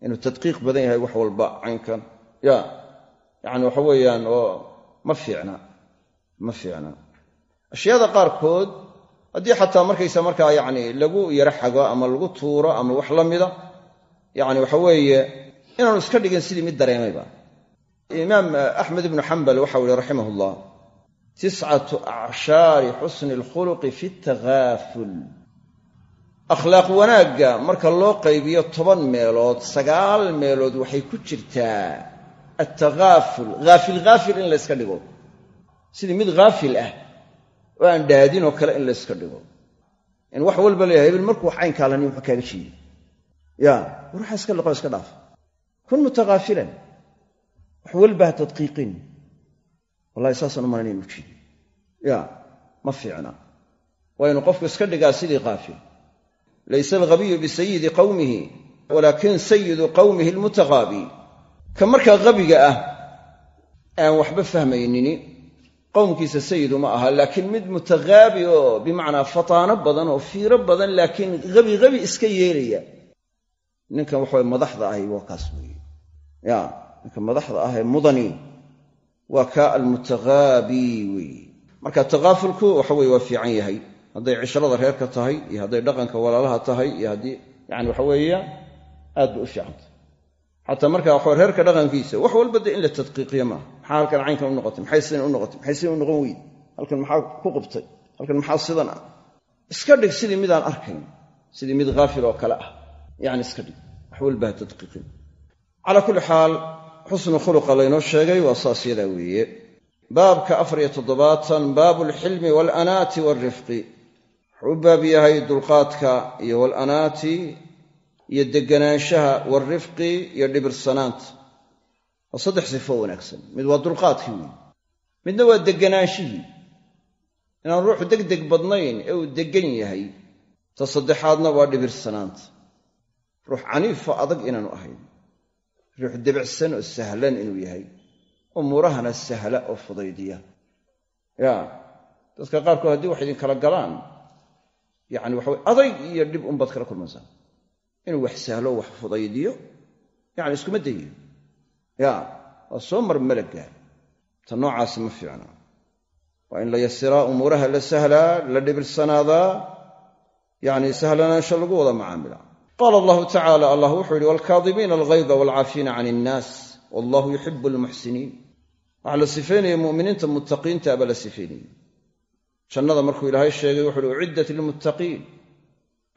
Inuu tadqiiq badan yahay wax walba caynkan. Ya yacni waxa weeyaan oo ma fiicna ma fiicna. Ashyaada qaarkood haddii xataa markaysa markaa yacni lagu yaro xago ama lagu tuuro ama wax la mida yacni waxa weeye inaanu iska dhigin sidii mid dareemayba imaam axmed ibnu xambal waxau ihi raximah ullah tiscatu acshaari xusni alkhuluqi fi takaaful akhlaaq wanaagga marka loo qaybiyo toban meelood sagaal meelood waxay ku jirtaa attakaaful haafil haafil in layska dhigo sidii mid haafil ah oo aan dhaadin oo kale in layska dhigo in wax walba leeyahay hebel markuu wax caynkaalani wuxuu kaaga jeeday ya war waxaa iska liqo iska dhaaf kun mutakaafilan wax walba tadqiiqin wallahi saasaan u jeedi ya ma fiicna waa inu qofku iska dhigaa sidii kaafil laysa alghabiyu bisayidi qawmihi walaakin sayidu qawmihi almutaqaabi ka markaa habiga ah aan waxba fahmaynini qowmkiisa sayidu ma aha laakiin mid mutaqaabi oo bimacnaa fataano badan oo fiiro badan laakiin habi habi iska yeelaya. Ninkan waxawa madaxda ahi waa kaas weeye. Ya ninka madaxda ah ee mudani waa kaa almutaqaabi weeye. Marka takaafulku waxa weye waa fiican yahay. Hadday cishrada reerka tahay iyo hadday dhaqanka walaalaha tahay iyo haddii yani waxa weeya aad bay u fiicantay xataa marka waxa reerka dhaqankiisa wax walba de in la tadqiiqiyo maaha maxaa halkan caynkan u noqotay? Maxay sidan u noqotay? Maxay sidan u noqon weyd? Halkan maxaa ku qubtay? Halkan maxaa sidan ah? Iska dhig sidii midaan arkayn sidii mid haafil oo kale ah. Yani iska dhig wax walba ha tadqiiqin. Calaa kulli xaal xusnu khuluqa laynoo sheegay waa saas yadaa weeye. Baabka afariyo toddobaatan baabu alxilmi waalanaati waalrifqi wuxuu baab yahay dulqaadka iyo walanaati iyo deganaanshaha waalrifqi iyo dhibirsanaanta. Waa saddex sifo wanaagsan. Mid waa dulqaadkii weyi midna waa deganaanshihii inaan ruuxu degdeg badnayn ee uu deggan yahay ta saddexaadna waa dhibirsanaanta. Ruux caniifo adag inaanu ahayn ruux debicsan oo sahlan inuu yahay umuurahana sahla oo fudaydiya. Ya dadka qaarkood haddii wax idin kala galaan yacni waxaway adayg iyo dhib unbaad kala kulmaysaa inuu wax sahlo wax fudaydiyo yacni iskuma dayiyo ya waa soo mar malagga ta noocaasi ma fiicna. Waa in la yasiraa umuuraha la sahlaa la dhibirsanaadaa yacni sahlanaansho lagu wada macaamila. Qaala allahu tacaala allah wuxuu yidhi waalkaadimiina alghayba waalcaafiina can innaas wallahu yuxibu almuxsiniin. Waxaa la sifeynaya mu'miniinta muttaqiinta abaa la sifeynayay jannada markuu ilaahay sheegay wuxu uhi uciddat lilmuttaqiin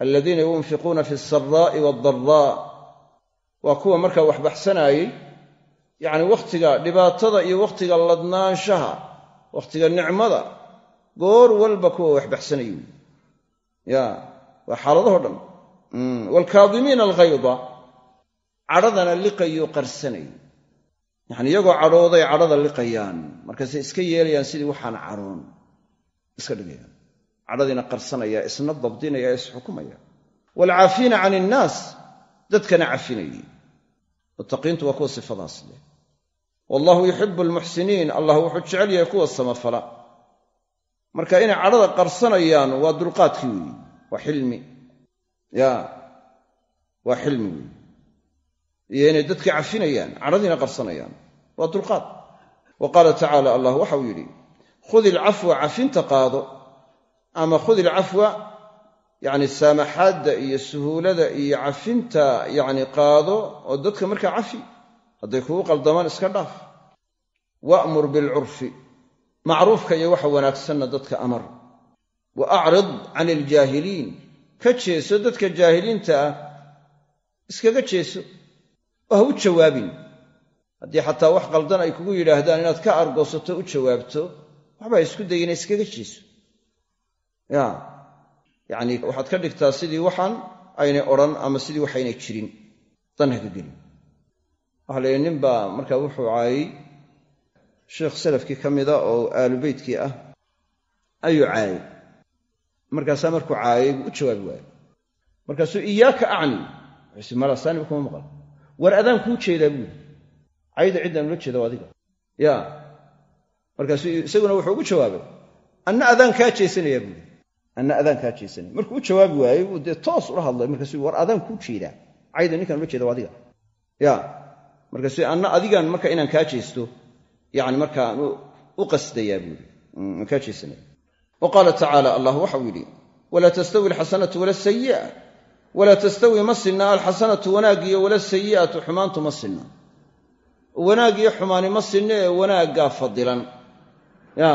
aladiina yunfiquuna fi alsaraa'i waaldara'a waa kuwa markaa wax baxsanaayey yacni wakhtiga dhibaatada iyo wakhtiga ladnaanshaha wakhtiga nicmada goor walba kuwa wax baxsanayay ya waa xaaladaho dhan. Waalkaadimiina alghayda cadhadana liqayuu qarsanay yacni iyagoo cadhooday cadhada liqayaan. Markaasay iska yeelayaan sidii waxaan cadhoon iska dhigayaan cadhadiina qarsanaya isna dabdinaya isxukumaya waalcaafiina can innaas dadkana cafinayay muttaqiintu waa kuwa sifadaas leh wallahu yuxibu almuxsiniin allah wuxuu jecel yahay kuwa samafala. Marka inay cadhada qarsanayaan waa dulqaadkii weeyi waa xilmi. Ya waa xilmi weeyi. Iyo inay dadka cafinayaan cadhadiina qarsanayaan waa dulqaad. Wa qaala tacaala allah waxau yidhi khudi ilcafwa cafinta qaado ama khudi ilcafwa yacni saamaxaadda iyo suhuulada iyo cafinta yacni qaado oo dadka markaa cafi hadday kugu qaldamaan iska dhaaf. Wa'mur bilcurfi macruufka iyo waxa wanaagsanna dadka amar. Wa acrid can iljaahiliin ka jeeso dadka jaahiliinta ah iskaga jeeso oo ha u jawaabin. Haddii xataa wax qaldan ay kugu yidhaahdaan inaad ka argoosato u jawaabto waxba ha isku dayina iskaga jeeso ya. Yacni waxaad ka dhigtaa sidii waxaan aynay odhan ama sidii waxaynay jirin. Dan ha ka gelin. Waxaa la yidhi nin baa markaa wuxuu caayey sheekh salafkii ka mida oo aalubeytkii ah ayuu caayey markaasaa markuu caayey buu u jawaabi waayey markaasuu iyaaka acni. Wuxuusi malasaaniba kuma maqal. War adaan kuu jeedaa buuri cayda ciddaan ula jeeda adiga. Ya. Markaasuu isaguna wuxuu ugu jawaabay anna adaan kaa jeesanayaa buuri anna adaan kaa jeesanaya markuu u jawaabi waayey buu dee toos ula hadlay markaasuu war adaan kuu jeedaa cayda ninkaan ula jeeda waa adiga ya markaasuu anna adigaan marka inaan kaa jeesto yani markaan u qasdayaa buuri aan kaa jeesanaya wa tacaala allah waxau yidhi walaa tastawi alxasanatu wala sayi'a walaa tastawi ma sinna alxasanatu wanaaggiyo wala sayi'atu xumaantu ma sinna wanaaggiyo xumaani ma sinna ee wanaaggaa fadilan ya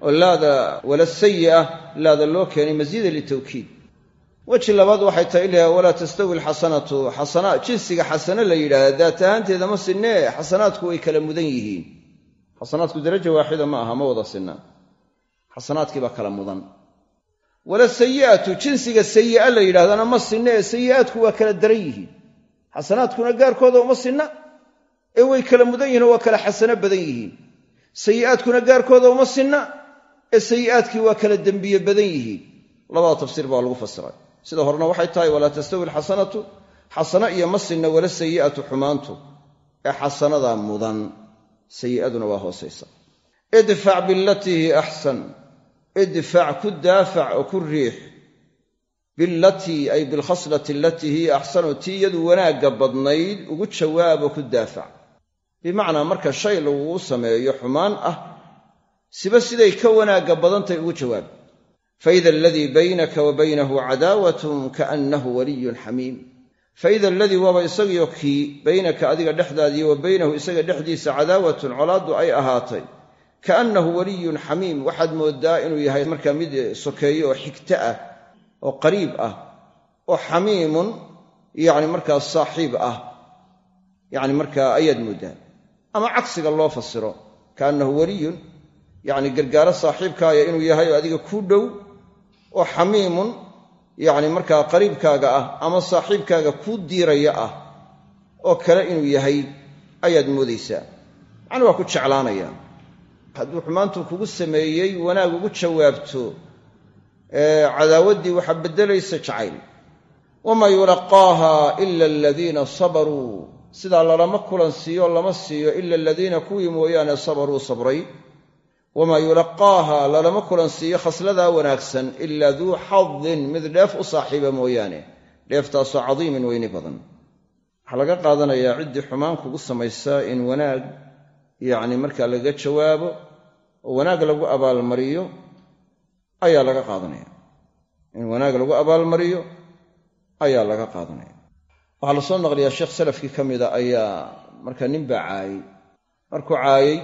oo wala sayi'a laada loo keenay masiida litawkiid. Weji labaad waxay tahay ilaha walaa tastawi alxasanatu xasana jinsiga xasano la yidhaahda daat ahaanteeda ma sinnee xasanaadku way kala mudan yihiin. Xasanaadku daraja waaxida ma aha ma wada sinna. Xasanaadkii baa kala mudan. Wala sayi'atu jinsiga sayi'a la yidhahdana ma sinna sayi'aadku waa kala daran yihiin. Xasanaadkuna gaarkooda uma sinna ee way kala mudan yihiin oo waa kala xasano badan yihiin. Sayi'aadkuna gaarkooda uma sinna ee sayi'aadkii waa kala dembiye badan yihiin. Labada tafsiir baa lagu fasiray. Sida horena waxay tahay walaa tastawi alxasanatu xasano iyo ma sinna wala sayi'atu xumaantu. Ee xasanadaa mudan sayi'aduna waa hoosaysa. Idfac bilatii hi axsan idfac ku daafac oo ku riix bilatii ay bilkhaslati alatii hiya axsanu tii iyadu wanaagga badnayd ugu jawaabo ku daafac. Bimacnaa marka shay lagugu sameeyo xumaan ah siba siday ka wanaagga badantahy ugu jawaab. Faida aladii baynaka wa baynahu cadaawatun kaannahu waliyun xamiim. Faida aladii waaba isagiyo kii baynaka adiga dhexdaadiiyo wa baynahu isaga dhexdiisa cadaawatun colaaddu ay ahaatay. Kaannahu waliyun xamiim. Waxaad mooddaa inuu yahay markaa mid sokeeyo oo xigto ah oo qariib ah oo xamiimun yacni markaa saaxiib ah. Yacni markaa ayaad mooddaa ama cagsiga loo fasiro. Kaannahu waliyun yacni gargaaro saaxiibkaaya inuu yahay oo adiga kuu dhow oo xamiimun yacni markaa qariibkaaga ah ama saaxiibkaaga kuu diiraya ah oo kale inuu yahay ayaad moodaysaa. Macna waa ku jeclaanaya. Hadduu xumaantu kugu sameeyey wanaag ugu jawaabto cadaawaddii waxaa beddelaysa jacayl wamaa yulaqaaha ila aladiina sabaruu. Sidaa lalama kulan siiyo lama siiyo ila aladiina kuwii mooyaane sabaruu sabray wamaa yulaqaaha lalama kulan siiyo khasladaa wanaagsan ilaa duu xadin mid dheef u saaxiiba mooyaane dheeftaasoo cadiimin weyni badan waxaa laga qaadanayaa ciddii xumaan kugu samaysaa in wanaag yacni markaa laga jawaabo oo wanaag lagu abaalmariyo ayaa laga qaadanaya in wanaag lagu abaalmariyo ayaa laga qaadanaya waxaa la soo naqliyaa sheekh salafkii ka mida ayaa markaa nin baa caayey markuu caayey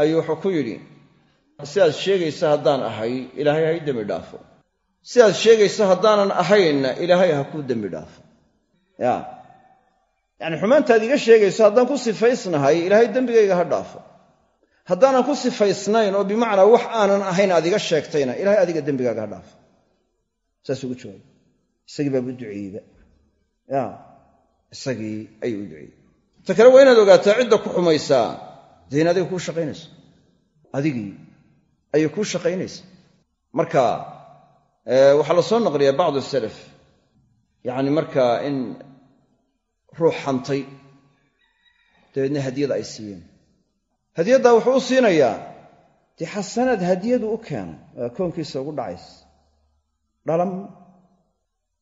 ayuu wuxuu ku yidhi sidaad sheegaysa haddaan ahay ilaahay ha i dembi dhaafo. Sidaad sheegaysa haddaanan ahaynna ilaahay ha kuu dembi dhaafo. Ya. Yacni xumaantaad iga sheegayso haddaan ku sifaysnahay ilaahay dembigayga ha dhaafo. Haddaanan ku sifaysnayn oo bimacnaa wax aanan ahayn aad iga sheegtayna ilahay adiga dembigaaga ha dhaafo. Saas ugu jawaabay isagii baaba u duceeyeyba ya. Isagii ayuu u duceeyey. Ta kale waa inaad ogaataa cidda ku xumaysaa in adiga kuu shaqaynayso. Adigii ayay kuu shaqaynaysa. Marka waxaa la soo naqliyaa bacdu salaf. Yacni markaa in ruux xantay dabeedna hadiyada ay siiyeen. Hadiyaddaa wuxuu u siinayaa dee xasanaad hadiyadu u keenay. Waa koonkiisa ugu dhacays dhalam.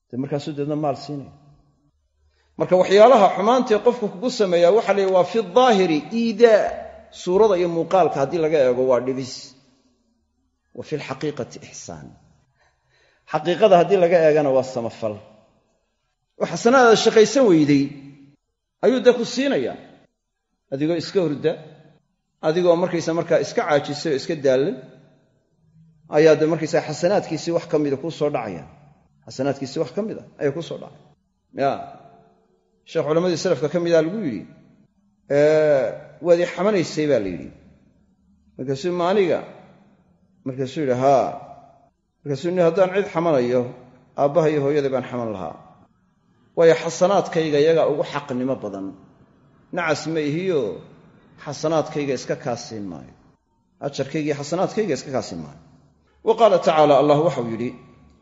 Dee markaasuu deedna maal siinaya marka waxyaalaha xumaantae qofku kugu sameeyaa waxa la waa fi daahiri iidaa suurada iyo muuqaalka haddii laga eego waa dhibis. Wa fi lxaqiiqati ixsaan xaqiiqada haddii laga eegana waa samafal. Oo xasanaadaad shaqaysan weyday. Ayuu dee ku siinayaa? Adigoo iska hurda? Adigoo markaysa markaa iska caajisay oo iska daallan ayaa dee markaysaa xasanaadkiisii wax ka mida kuu soo dhacaya? Xasanaadkiisii wax ka mid a ayaa kuu soo dhacaya ya sheekh culammadii salafka ka mida lagu yidhi waad xamanaysay baa la yidhi. Markaasuu ma aniga? Markaasuu yidhi haa. Markaasuu ni haddaan cid xamanayo aabbaha iyo hooyadai baan xaman lahaa. Waayo xasanaadkayga iyagaa ugu xaqnimo badan. Nacas ma ihiyo xasanaadkayga iska kaasiin maayo. Ajarkayga iyo xasanaadkayga iska kaasiin maayo. Wa qaala tacaala allah waxau yidhi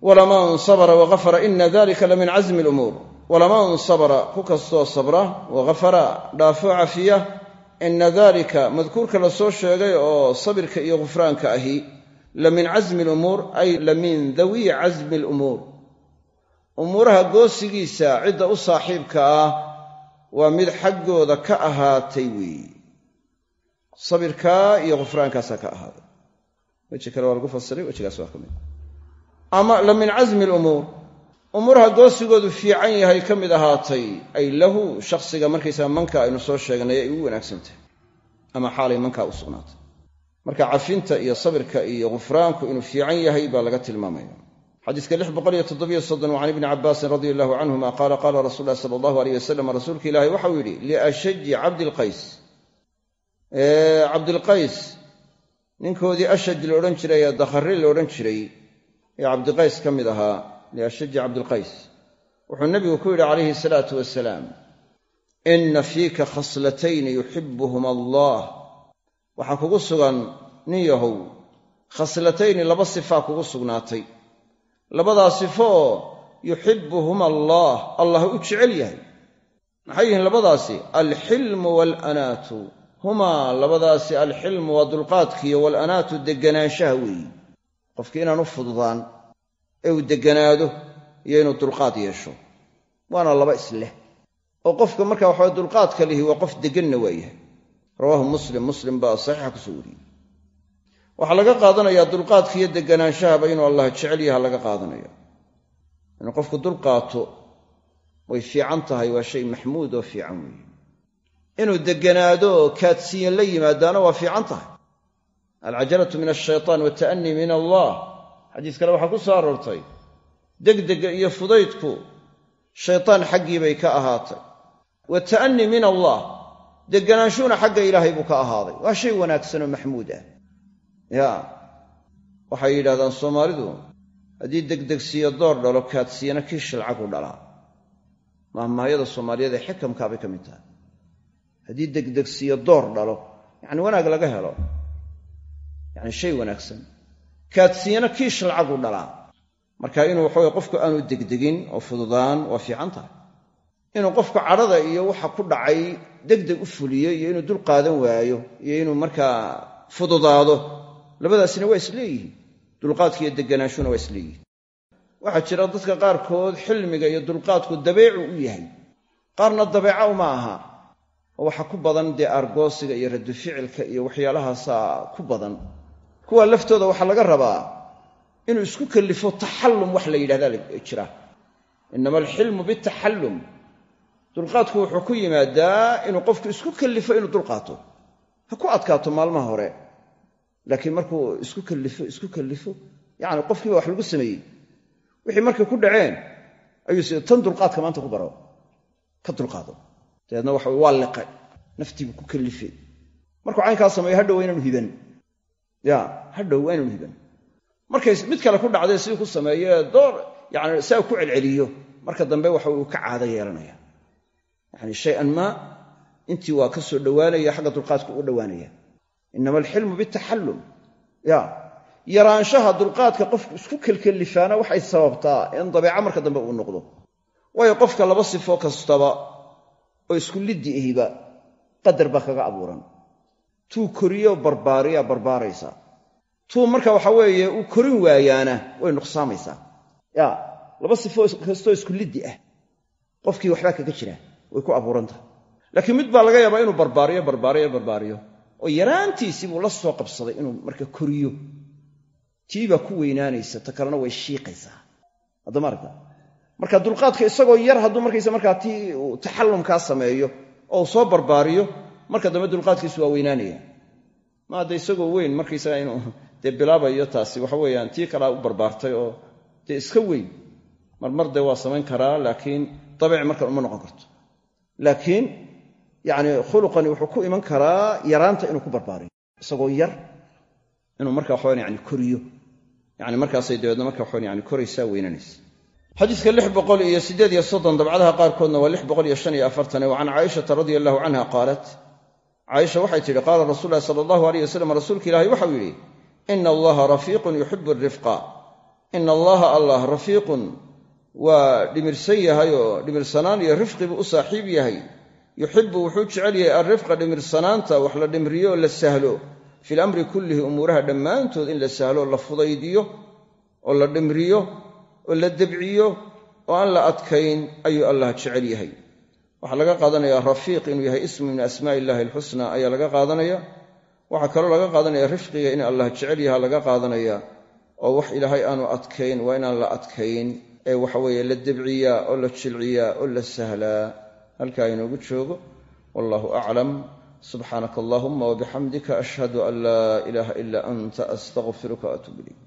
walaman sabra wagafara ina dalika la min casmi lumuur walaman sabra ku kastoo sabra wagafara dhaafo cafiya ina dalika madkuurka la soo sheegay oo sabirka iyo ghufraanka ahi la min casmi lumuur ay la min dawiyi casmi lumuur umuuraha goosigiisa cidda u saaxiibka ah waa mid xaggooda ka ahaatay weeye sabirkaa iyo ghufraankaasaa ka ahaaday weji min casmi lumuur umuuraha goosigoodu fiican yahay ka mid ahaatay ay lahu shakhsiga markaysaga manka aynu soo sheegnay ay ugu wanaagsantahay ama xaalay mankaa u sugnaatay. Marka cafinta iyo sabirka iyo ghufraanku inuu fiican yahay baa laga tilmaamaya. Xadiiska lix boqol iyo toddobiyo soddon wa can ibni cabbaasin radia allahu canhuma qaala qaala rasuul lahi sala allahu aleyh wasalam rasuulka ilaahi waxau yidhi liashaji cabdilqays cabdilqays ninkoodii ashaj la odhan jiray ee dakhari la odhan jiray ee cabdiqays ka mid ahaa liashaji cabdilqays wuxuu nebigu ku yidhi calayhi salaatu wasalaam inna fiika khaslatayni yuxibuhuma allah waxaa kugu sugan nin yahow khaslatayni laba sifaa kugu sugnaatay labadaa sifo oo yuxibuhuma allah allah u jecel yahay maxay yihiin labadaasi alxilmu waalanaatu humaa labadaasi alxilmu waa dulqaadkiiyo waalanaatu degganaanshaha weeyi qofki inaan u fududaan ee uu degganaado iyo inuu dulqaad yeesho. Waana laba isleh oo qofka marka waxawa dulqaadka lihi waa qof degganna waa yahay. Rawaahu muslim. Muslim baa saxiixa ku soo wariyey. Waxaa laga qaadanayaa dulqaadka iyo degganaanshahaba inuu allah jecel yaha laga qaadanaya. Inuu qofku dulqaato way fiican tahay waa shay maxmuud oo fiican weeye. Inuu degganaado oo kaadsiyan la yimaadaana waa fiican tahay. Alcajalatu min ashaytaan wata'anii min allah xadiis kale waxaa ku soo aroortay degdega iyo fudaydku shaytaan xaggii bay ka ahaatay. Wata'anii min allah deganaanshuhuna xagga ilaahay buu ka ahaaday. Waa shay wanaagsan oo maxmuud ah. Ya waxay yidhahdaan soomaalidu haddii degdegsiyo door dhalo kaadsiyana kii shilcagu dhalaa mahmahyada soomaaliyeed ee xikamkaabay ka mid tahay. Haddii degdegsiyo door dhalo yacni wanaag laga helo. Yacni shay wanaagsan kaadsiyana kii shilcagu dhalaa. Marka inuu waxaweye qofku aanu degdegin oo fududaan waa fiican tahay. Inuu qofku cadhada iyo waxa ku dhacay degdeg u fuliyo iyo inuu dul qaadan waayo iyo inuu markaa fududaado labadaasina waa isleeyihiin. Dulqaadka iyo degganaanshuna waa isleeyihiin. Waxaa jira dadka qaarkood xilmiga iyo dulqaadku dabeecu u yahay. Qaarna dabeeca uma aha. Oo waxa ku badan dee aargoosiga iyo raddu ficilka iyo waxyaalahaasaa ku badan kuwa laftooda waxaa laga rabaa inuu isku kallifo taxallum wax la yidhahdaa jira. Innama alxilmu bitaxallum. Dulqaadku wuxuu ku yimaadaa inuu qofku isku kallifo inuu dulqaato ha ku adkaato maalmaha hore. Laakiin markuu isku kallifo isku kallifo yacni qofkiiba wax lagu sameeyey. Wixii markay ku dhaceen ayuu tan dulqaadka maanta ku baro ka dulqaado dabeedna waxa waa liqay naftiibuu ku kallifay markuu caynkaa sameeyo hadhow inaanu hiban ya hadhow waa inaanu hiban markay mid kale ku dhacday sidii ku sameeye door yani saa ku celceliyo. Marka dambe waxa uu ka caado yeelanaya. Yani shay-an maa intii waa ka soo dhowaanaya xagga dulqaadka u dhowaanaya inama alxilmu bitaxallum ya yaraanshaha dulqaadka qofku isku kelkellifaana waxay sababtaa in dabeeca marka dambe uu noqdo. Waayo qofka laba sifo kastaba oo isku liddi ahiba qadar baa kaga abuuran tuu koriyo barbaariya barbaaraysaa tuu marka waxa weeye uu korin waayaana way nuqsaamaysaa ya laba sifo kastoo isku liddi ah. Qofkii waxbaa kaga jira way ku abuuran tahay laakiin mid baa laga yaabaa inuu barbaariyo barbaariyo barbaariyo oo yaraantiisii buu la soo qabsaday inuu marka koriyo. Tii baa ku weynaanaysa ta kalena way shiiqaysaa haddama aragta marka dulqaadka isagoo yar hadduu markaysa markaa uu taxallumkaa sameeyo oo uu soo barbaariyo marka dambe dulqaadkiisu waa weynaanaya. Ma hadda isagoo weyn markaysaga inuu dee bilaabayo taasi waxa weeyaan tii kalea u barbaartay oo dee iska weyn. Marmar dee waa samayn karaa laakiin dabiici markan uma noqon karto. Laakiin yacni khuluqani wuxuu ku iman karaa yaraanta inuu ku barbaariyo. Isagoo yar inuu marka waxawan yani koriyo. Yani markaasay dabeedna marka waxawan yani koraysaa weynanaysa xadiiska lix boqol iyo siddeed iyo soddon dabcadaha qaarkoodna waa lix boqol iyo shan iyo afartane wa can caaishata radia allahu canha qaalat caaisha waxay tidhi qaala rasuul lahi sala allahu aleyh wasalam rasuulka ilaahay waxau yidhi ina allaha rafiiqun yuxibu alrifqa ina allaha allah rafiiqun waa dhimirsan yahay oo dhimirsanaan iyo rifqi buu u saaxiib yahay. Yuxibu wuxuu jecel yahay alrifqa dhimirsanaanta wax la dhimriyo oo la sahlo. Fil amri kullihi umuuraha dhammaantood in la sahlo la fudaydiyo oo la dhimriyo oo la debciyo oo aan la adkayn ayuu allah jecel yahay waxaa laga qaadanaya rafiiq inuu yahay ismu min asmaa'i illahi alxusna ayaa laga qaadanaya. Waxaa kaloo laga qaadanaya rifqiga in allah jecel yaha laga qaadanaya. Oo wax ilaahay aanu adkayn waa inaan la adkayn. Ee waxaweeye la debciyaa oo la jilciyaa oo la sahlaa halkaa inoogu joogo wallahu aclam subxaanaka allahuma wabixamdika ashhadu an laa ilaaha ila anta astaqfiruka waatuub ilayk